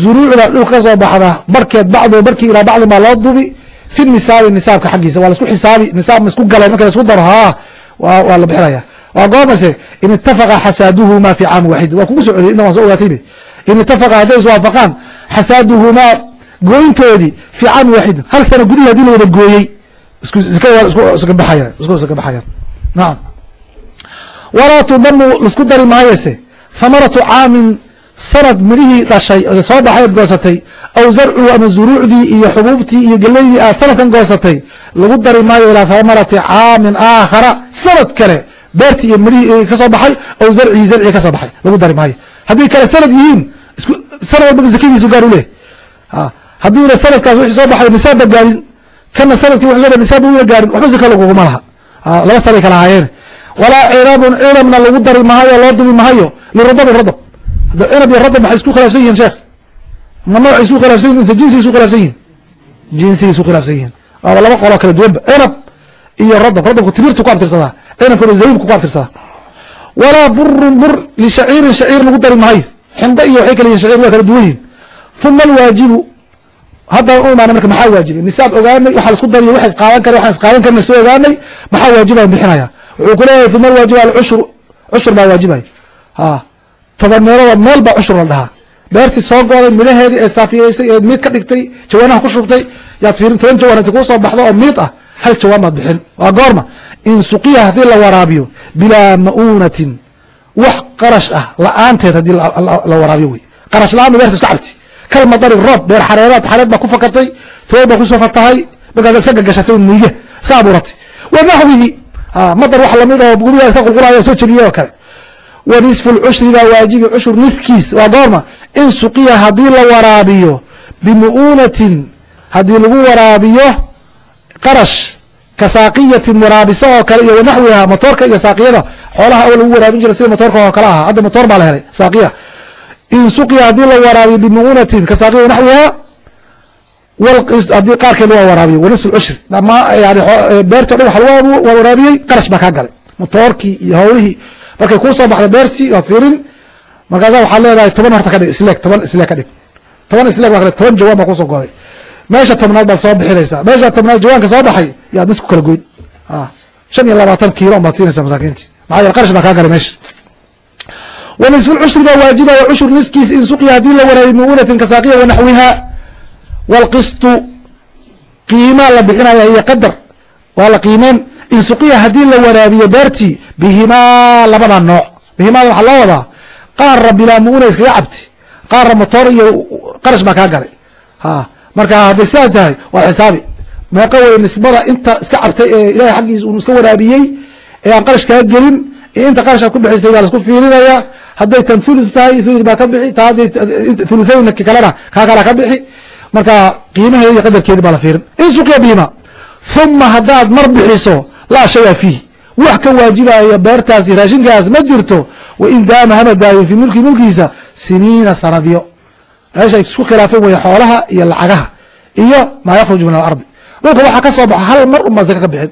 Zuruucda dhulka ka soo baxda barkeed bacdu barkii ilaa bacdin baa loo dubi fi nisaabi nisaabka xaggiisa. Waa la isku xisaabi nisaab ma isku galeen marka la isku daro haa waa la bixinaya. Waa goormase in itafaqa xasaaduhumaa fi caami waaxid. Waa kugu soo celiyay intan waan soo ogaataybe in itafaqa hadday iswaafaqaan xasaaduhumaa gooyintoodii fi caami waaxid. Hal sana gudihii haddii la wada gooyey isku baxayan isku iska baxayaan. Nacam walaa tudamu la isku dari maayese hamaratu caamin sanad midhihii dhashay soo baxay ad goosatay. Aw zarcuhu ama zuruucdii iyo xubuubtii iyo geleydii aad sanadkan goosatay lagu dari maayo ilaa hamarati caamin aakhara sanad kale. Beertii iyo midhihii ka soo baxay aw zarcihii zarcii ka soo baxay lagu dari maayo. Haddii kale sanad yihiin sanad walba zakadiisu gaar u leh. Haddiina sanadkaas wixii soo baxay nisaabba gaarin kana sannadkii wixii soo baxay nisaabba una gaarin waxba zaka laguguma laha. Laba sanay kala haayeen walaa cirabun cirabna lagu dari mahayo loo dubi mahayo. Liradab radab hadda cirab iyo radab maxay isku khilaafsan yihiin sheekh ma noocay isku khilaafsan yihiin mise jinsiga isku khilaafsan yihiin jinsiga isku khilaafsan yihiin waaba laba qoloo kala duwanba cirab iyo radab. Radabku timirtu ku abtirsadaa cirabkuna zabiibku ku abtirsadaa walaa burun bur lishaciirin shaciir lagu dari mahayo. Xinda iyo waxay kala yihiin shaciir waa kala duwan yihiin uma alwaajibu. Haddana u imaanay marka maxaa waajibay? Nisaab ogaanay waxa la isku dariyo waxa isqaadan kara waxaan isqaadan karna soo ogaanay maxaa waajiban bixinaya wuxuu ku leeyahay uma alwaajiba alcushur cushur baa waajibaya ha toban meelood meel baa cushur la dhahaa. Beertii soo gooday midhaheedii eed saafiyeysay eed miid ka dhigtay jawaanaha ku shubtay yaad fiirin toban jawaan inti kuu soo baxdo oo miid ah hal jawaan baad bixin. Waa goorma. In suqiya haddii la waraabiyo bilaa ma'uunatin wax qarash ah la'aanteed haddii la waraabiyo wey. Qarash la'aan ba beerta iska cabti. Kal madari roob beer xareeraad xareed baa ku fakatay toban baa ku soo fatahay markaas iska gagashatay miige iska abuuratay. Wa naxwihi madar wax la mid oo gurigaa iska qulqulayo soo jebiyey oo kale. Wa nisfu lcushri baa waajibi cushur niskiis waa goorma. In suqiya haddii la waraabiyo bimu'uunatin haddii lagu waraabiyo qarash ka saaqiyatin waraabiso oo kale iyo wanaxwiha motoorka iyo saaqiyada xoolaha aw lagu waraabin jira sida motoorka oo kale aha hadda motoor baa la helay saaqiya in suqiya haddii la waraabiyo bimu'uunatin ka saaqiya wanaxwiha haddii qaarkeed waa waraabiyo wanisfu lcushri dhamaa yani beerti o dhan waa waa waraabiyey qarash baa kaa galay. Motoorkii iyo hawlihii. Markay kuu soo baxda beertii waad fiirin. Markaasa waxaad leedahay toban horta ka dhig isleeg toban isleeg ka dhig. Toban isleeg baa toban jawaan baa ku soo goday. Meesha tobnaad baad soo bixinaysaa. Meesha tobnaad jawaanka soo baxay yaad nisku kala goyn. Shan iyo labaatan kiilo baad siinaysaa masaakiintii. Maxaa yeele qarash baa kaa galay meesha. Wa nisfulcushri baa waajibaya cushur niskiis in suqiya haddii la waraabiy mu'unatin ka saaqiya wanaxwiha wاlqistu qiimaa la bixinaya iyo qadar waa la qiimeen in suqiya haddii la waraabiyo beertii bihimaa labada nooc. Bihimaada waxaa loo wadaa qaarra bilaa muuna iskaga cabti qaarra motoor iyo qarash baa kaa galay. Ha marka hadday sidaa tahay waa xisaabi. Meeqa wey nisbada inta iska cabtay ee ilahay xaggiisa unu iska waraabiyey ee aan qarash kaa gelin iyo inta qarash aad ku bixisay baa la isku fiirinaya. Hadday tan thuluth tahay thuluth baa ka bixi ta hadday thuluthayn kalena kaa kala ka bixi marka qiimaheedi iyo qadarkeedi baa la fiirin. In suqiya bihima uma haddaad mar bixiso laa shaya fiih. Wax ka waajibaya beertaasi raashinkaas ma jirto. Wain daama hama daayo fii mulki mulkiisa siniina sanadyo. Meesha ay isku khilaafeen way xoolaha iyo lacagaha iyo maa yakhruju min alardi. Dhulka waxaa ka soo baxa hal mar unbaa zaka ka bixin.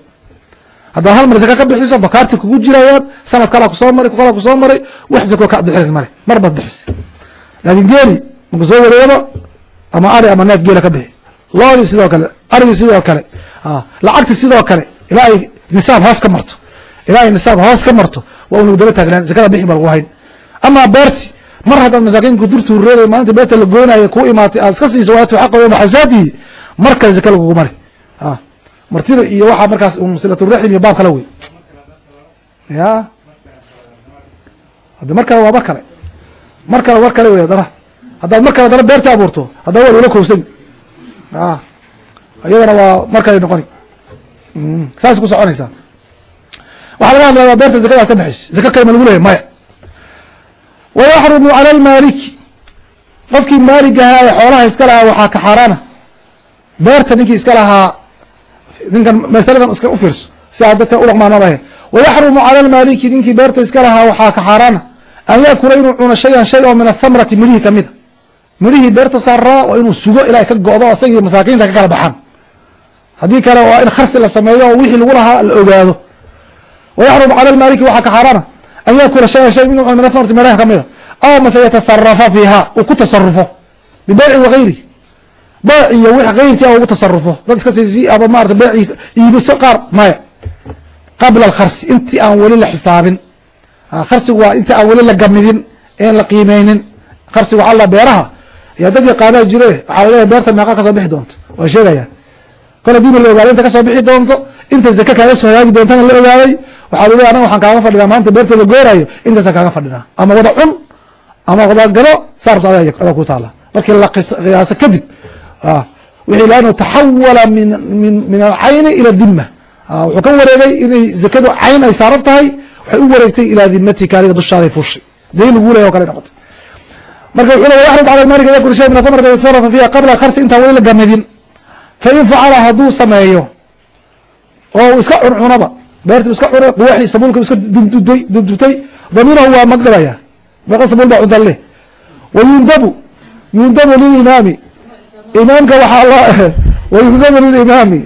Haddaad hal mar zaka ka bixiso bakaarti kugu jirayaan sanad kalaa ku soo maray kala ku soo maray wax zako ka bixinays male mar baad bixis. Laakiin geeli marku soo wareego ama ari ama neef geela ka bixi. Loodii sidoo kale arigii sidoo kale. Lacagti sidoo kale ilaa ay nisaab hoos ka marto. Ilaa ay nisaab hoos ka marto. Waa un lagu daba taagnaan zakada bixi ba lagu hayn. Amaa beerti mar haddaad masaakiinku durtuureeday maalinta beerta la goonayo kuu imaatay aad iska siiso waatu xaqa yoma xasaadihi mar kale zaka laguguma leh martida iyo waxaa markaas silaturaxim iyo baab kale wey ya? Haddi mar kale waa mar kale. Mar kale war kale wey haddana haddaad mar kale haddana beerta abuurto haddana waa loola koobsani iyadana waa mar kale noqoni saas ku soconaysaa waxaa laga hadlaya beerta zakadaad ka bixis zaka kale ma lagu leeyahy maya. Wayaxrumu cala almaaliki qofkii maaligahaa ee xoolaha iska lahaa waxaa ka xaaraana. Beerta ninkii iska lahaa ninkan masaladan iska u fiirso si aad dadka udhaqmaanoobahe wayaxrumu cala almaaliki ninkii beerta iska lahaa waxaa ka xaaraana. An yaakula inuu cuno shayan shay oo min athamrati midhihii kamida midhihii beerta saaraa waa inuu sugo ilaa ka go'do asagii masaakiinta ka kala baxaan haddii kale waa in kharsi la sameeyo oo wixii lagu lahaa la ogaado. Wayaxrumu cala almaaliki waxaa ka xaaraana an yaakula shayan shay cuno min athamrati midhaha kamida aw mase yatasarafa fiiha uu ku tasarufo bibeyci wagayri beec iyo wix keyrkii a ugu tasarufo dad iska sisi ama maarata beeci iibiso qaar maya. Qabla alkharsi intii aan weli la xisaabin. Karsigu waa inta aan weli la gamidin een la qiimeynin. Karsigu waxaa la beeraha yaa dad yaqaanaa jire waxaa la leeyahay beerta meeqa ka soo bixi doonto waa sheegaya. Kol hadiiba la ogaaday inta ka soo bixi doonto inta zake kaaga soo hagaagi doontana la ogaaday waxaa lu leey anaga waxaan kaaga fadhinaa maanta beerteeda gooraayo intaasaan kaaga fadhinaa. Ama wada cun ama wada galo saa rabto adaa ku taala markii la qiyaaso kadib wixii laanu taxawala min min min alcayni ila dima wuxuu ka wareegay inay zakadu cayn ay saaran tahay waxay u wareegtay ilaa dimatika adiga dushaaday fuushay. Dayn lagu leeya o kale noqotay marka wuxuu le yaxrum cala maalika yakul shay min athamrati yatasarafa fiha qabla karsi intaan weli la gamidin fain facala hadduu sameeyo oo iska cuncunaba beerti iska cunay quwaxi sabuulka iska dubdubtay damiirahu waa magdhabaya meeqa sabuul baa cunta leh wayundabu yundabu lilimaami imaamka waxaa loo [laughs] wayundabu lilimaami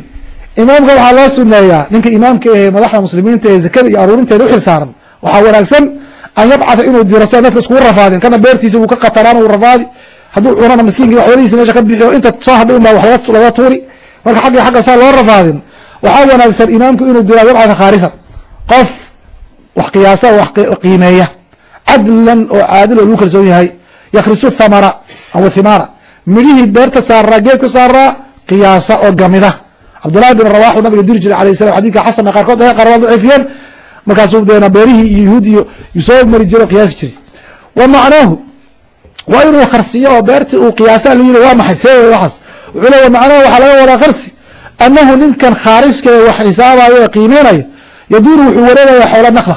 imaamka waxaa loo suneeyaa ninka imaamka ahe madaxda muslimiinta ee zakada iyo aruurinteeda uxil saaran waxaa wanaagsan an yabcatha inuu diro sia dadka iskugu rafaadin. Kana beertiisa wuu ka qataraan uu rafaadi. Hadduu cunana miskiinki waxyalihiisa meesha ka bixiyo inta soo hadhay unbaa wax laga tuuri. Marka xagga xagga saa loo rafaadin waxaa wanaagsan imaamku inuu diro an yabcatha khaarisan qof wax qiyaasa wax qiimeeya. Cadlan oo caadil oo lagu kalsoon yahay. Yakrisu thamara aw thimaara midhihii beerta saaraa geedka saaraa qiyaasa oo gamida. Cabdullahi bin rawax uu nabiga diri jiray alayh salam xadidka xasanna qaarkood ee qaar waa daciifiyeen. Markaasuu deena beerihii iyo yuhuud iyo soo mari jiro o qiyaasi jiray wa macnaahu waa inuu karsiyo oo beerti uu qiyaasa la yiri waa maxay? See waxaas. Wuxuu le macnahu waxaa laga wadaa karsi annahu ninkan khaariska ee wax xisaabayo ee qiimeynaya yaduuru wuxuu wareegaya xoola nakla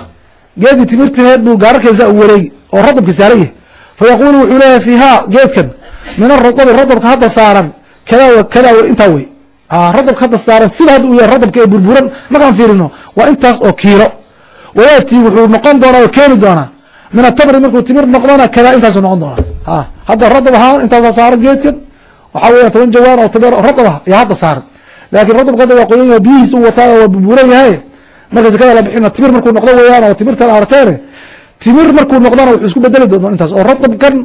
geedii timirtiheed buu gaararkeesa u wareegi oo radabka saaran yahay. Fa yaquulu wuxuu leeyahay fiiha geedkan min aradabi radabka hadda saaran kada kada intaa wey. Radabka hadda saaran sida hadda uu yahay radabka ee burburan markaan fiirino. Waa intaas oo kiilo wayaati wuxuu noqon doonaa oo keeni doonaa. Min atamri markuu timir noqdona kada intaasu noqon doonaa. Hadda radab ahaan intaasa saaran geedkan? Waxaa weya toban jawaan oo timir radab ah ayaa hadda saaran. Laakiin radabka hadda waa qoyan yahay biyihiis u wataa waa burburan yahay. Marka zakada la bixina timir markuu noqdo weeyaan oo timirtan arteene timir markuu noqdona wuxuu isku bedeli doona intaas oo radabkan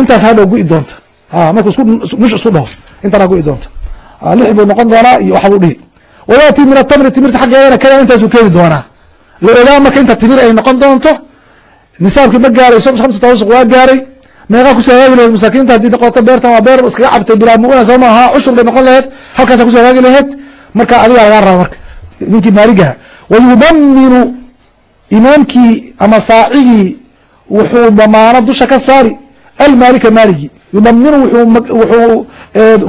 intaas hadhow gu-i doonta. Markuu nush isku dhaho intana gu-i doonta. Lix buu noqon doonaa iyo waxbuu dhihi. Wayaati min atamri timirta xaggeedana kada intaasuu keeni doonaa ogaa marka inta timir ay noqon doonto nisaabkii ma gaaray awsuq waa gaaray meeqaa ku soo hagaagi laheed masaakiinta haddii noqoto beertan waa beer iskaga cabtay bilaa muuna soo maaha cushur bay noqon laheed halkaasa ku soo hagaagi laheed marka adigaa lagaa raba marka ninkii maaligaha wayudaminu imaamkii ama saacigii wuxuu damaano dusha ka saari almaalika maaligii yudaminu wuxuu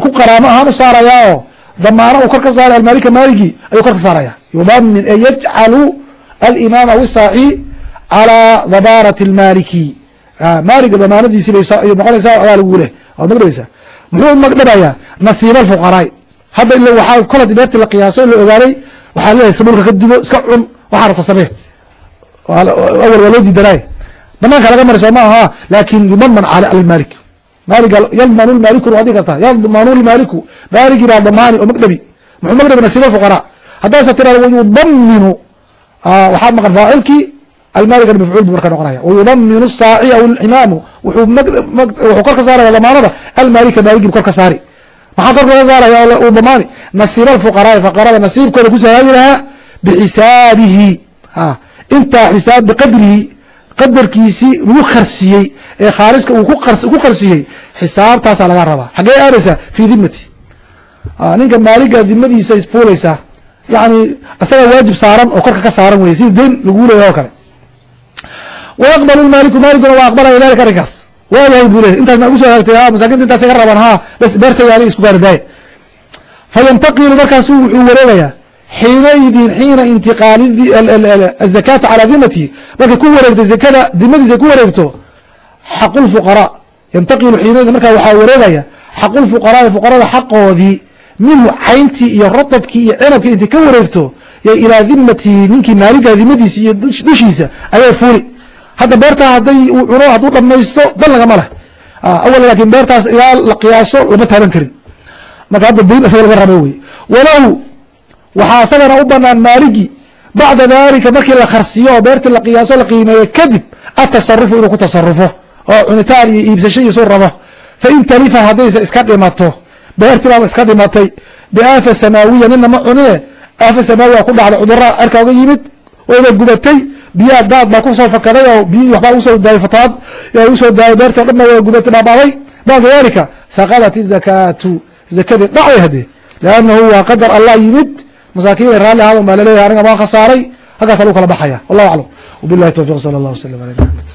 ku qaraamo ahaan saarayaa oo damaano uu kor ka saaraya almaalika maaligii ayuu kor ka saaraya yudamin e yajcalu alimaam aw isaaci calaa dabaarati almaaliki maaliga damaanadiisi bay noqonaysaa adaa lagu leh. Waad magdhabaysaa muxuu magdhabayaa nasiiba alfuqaraai. Hadda ila waxaa kol haddii beertii la qiyaaso la ogaaday waxaa leeyahay sabuulka ka dubo iska cun waxaa rabta samee awal waa loo diidanaay. Banaanka laga mari soo ma aha laakin yudaman cala almaalik maaliga yadmanu lmaaliku dhigi kartaa. Yadmanu lmaaliku maaligii baa damaani oo magdhabi muxuu magdhabi nasiiba alfuqaraa haddaasa tirahda wayudaminu waxaa maqan faacilkii almaaligan mafcuul bu marka noqonaya. Wayudaminu saaci aw imaamu wuxuu kor ka saaraya damaanada. Almaalika maaligii bu kor ka saari. Maxaa kor kaga saaraya? Uu damaani. Nasiiba alfuqaraai faqarada nasiibkooda ku soo hagaagi lahaa bixisaabihi. Intaa xisaab biqadrihi qadarkiisii lagu karsiyey ee khaariska uu ku karsiyey xisaabtaasaa laga rabaa. Xaggee aadaysaa? Fii dimati ninka maaliga dimadiisa fuulaysaa yani isaga waajib saaran oo korka ka saaran wey sida deyn laguu leeyahy oo kale. Wayaqbalu maaliku maaliguna waa aqbalaya dalika arrinkaas. Waayahay buu leeyahy intaas ma ugu soo hagaagtay ha masaakinta intaasay ka rabaan ha bas beertayda aniga isku gaaradaaya fayantaqilu markaasu wuxuu wareegayaa xiinaidin xiina intiqaali azakaatu calaa dimatihi markay ku wareegto zakada dimadiisa ku wareegto xaqulfuqaraa yantaqilu xiinaidin markaa waxaa wareegaya xaqulfuqaraai fuqarada xaqoodii minhu cayntii iyo radabkii iyo cinabkii intay ka wareegto yo ilaa dimatihi ninkii maaliga dimadiisa iyo dushiisa ayay fuuli. Hadda beertaa haday uu cuno hadduu dhamaysto dan lagama leh. Awal laakin beertaas ilaa la qiyaaso lama taaban karin. Marka hadda dayn isaga laga rabo wey walahu waxaa isagana u banaan maaligi. Bacda dalika markii la karsiyo oo beertii la qiyaaso la qiimeeyo kadib atasarufu inuu ku tasarufo oo cunitaan iyo iibsasho isu rabo. Fain talifa haddaysa iska dhimato beertii baaba iska dhimatay. Biaafa samaawiya nina ma cunine aafa samaawiya ku dhacda cudura cerka oga yimid wayba gubatay. Biyaa daad baa ku soo fakaday oo biyihii waxbaa u soo daayay fataad yaa u soo daayay beerti o dhanna waa gudatay baabaaday bacda dalika saqadat izakaatu zakadii dhacday haddee liannahu waa qadar allah yimid. Masaakiina raalli ahadan baa la leeyahay aniga waan khasaaray. Halkaasa lagu kala baxaya. Wallahu aclam. Wabillahi towfiq sala allah wasalam aleyh maxamed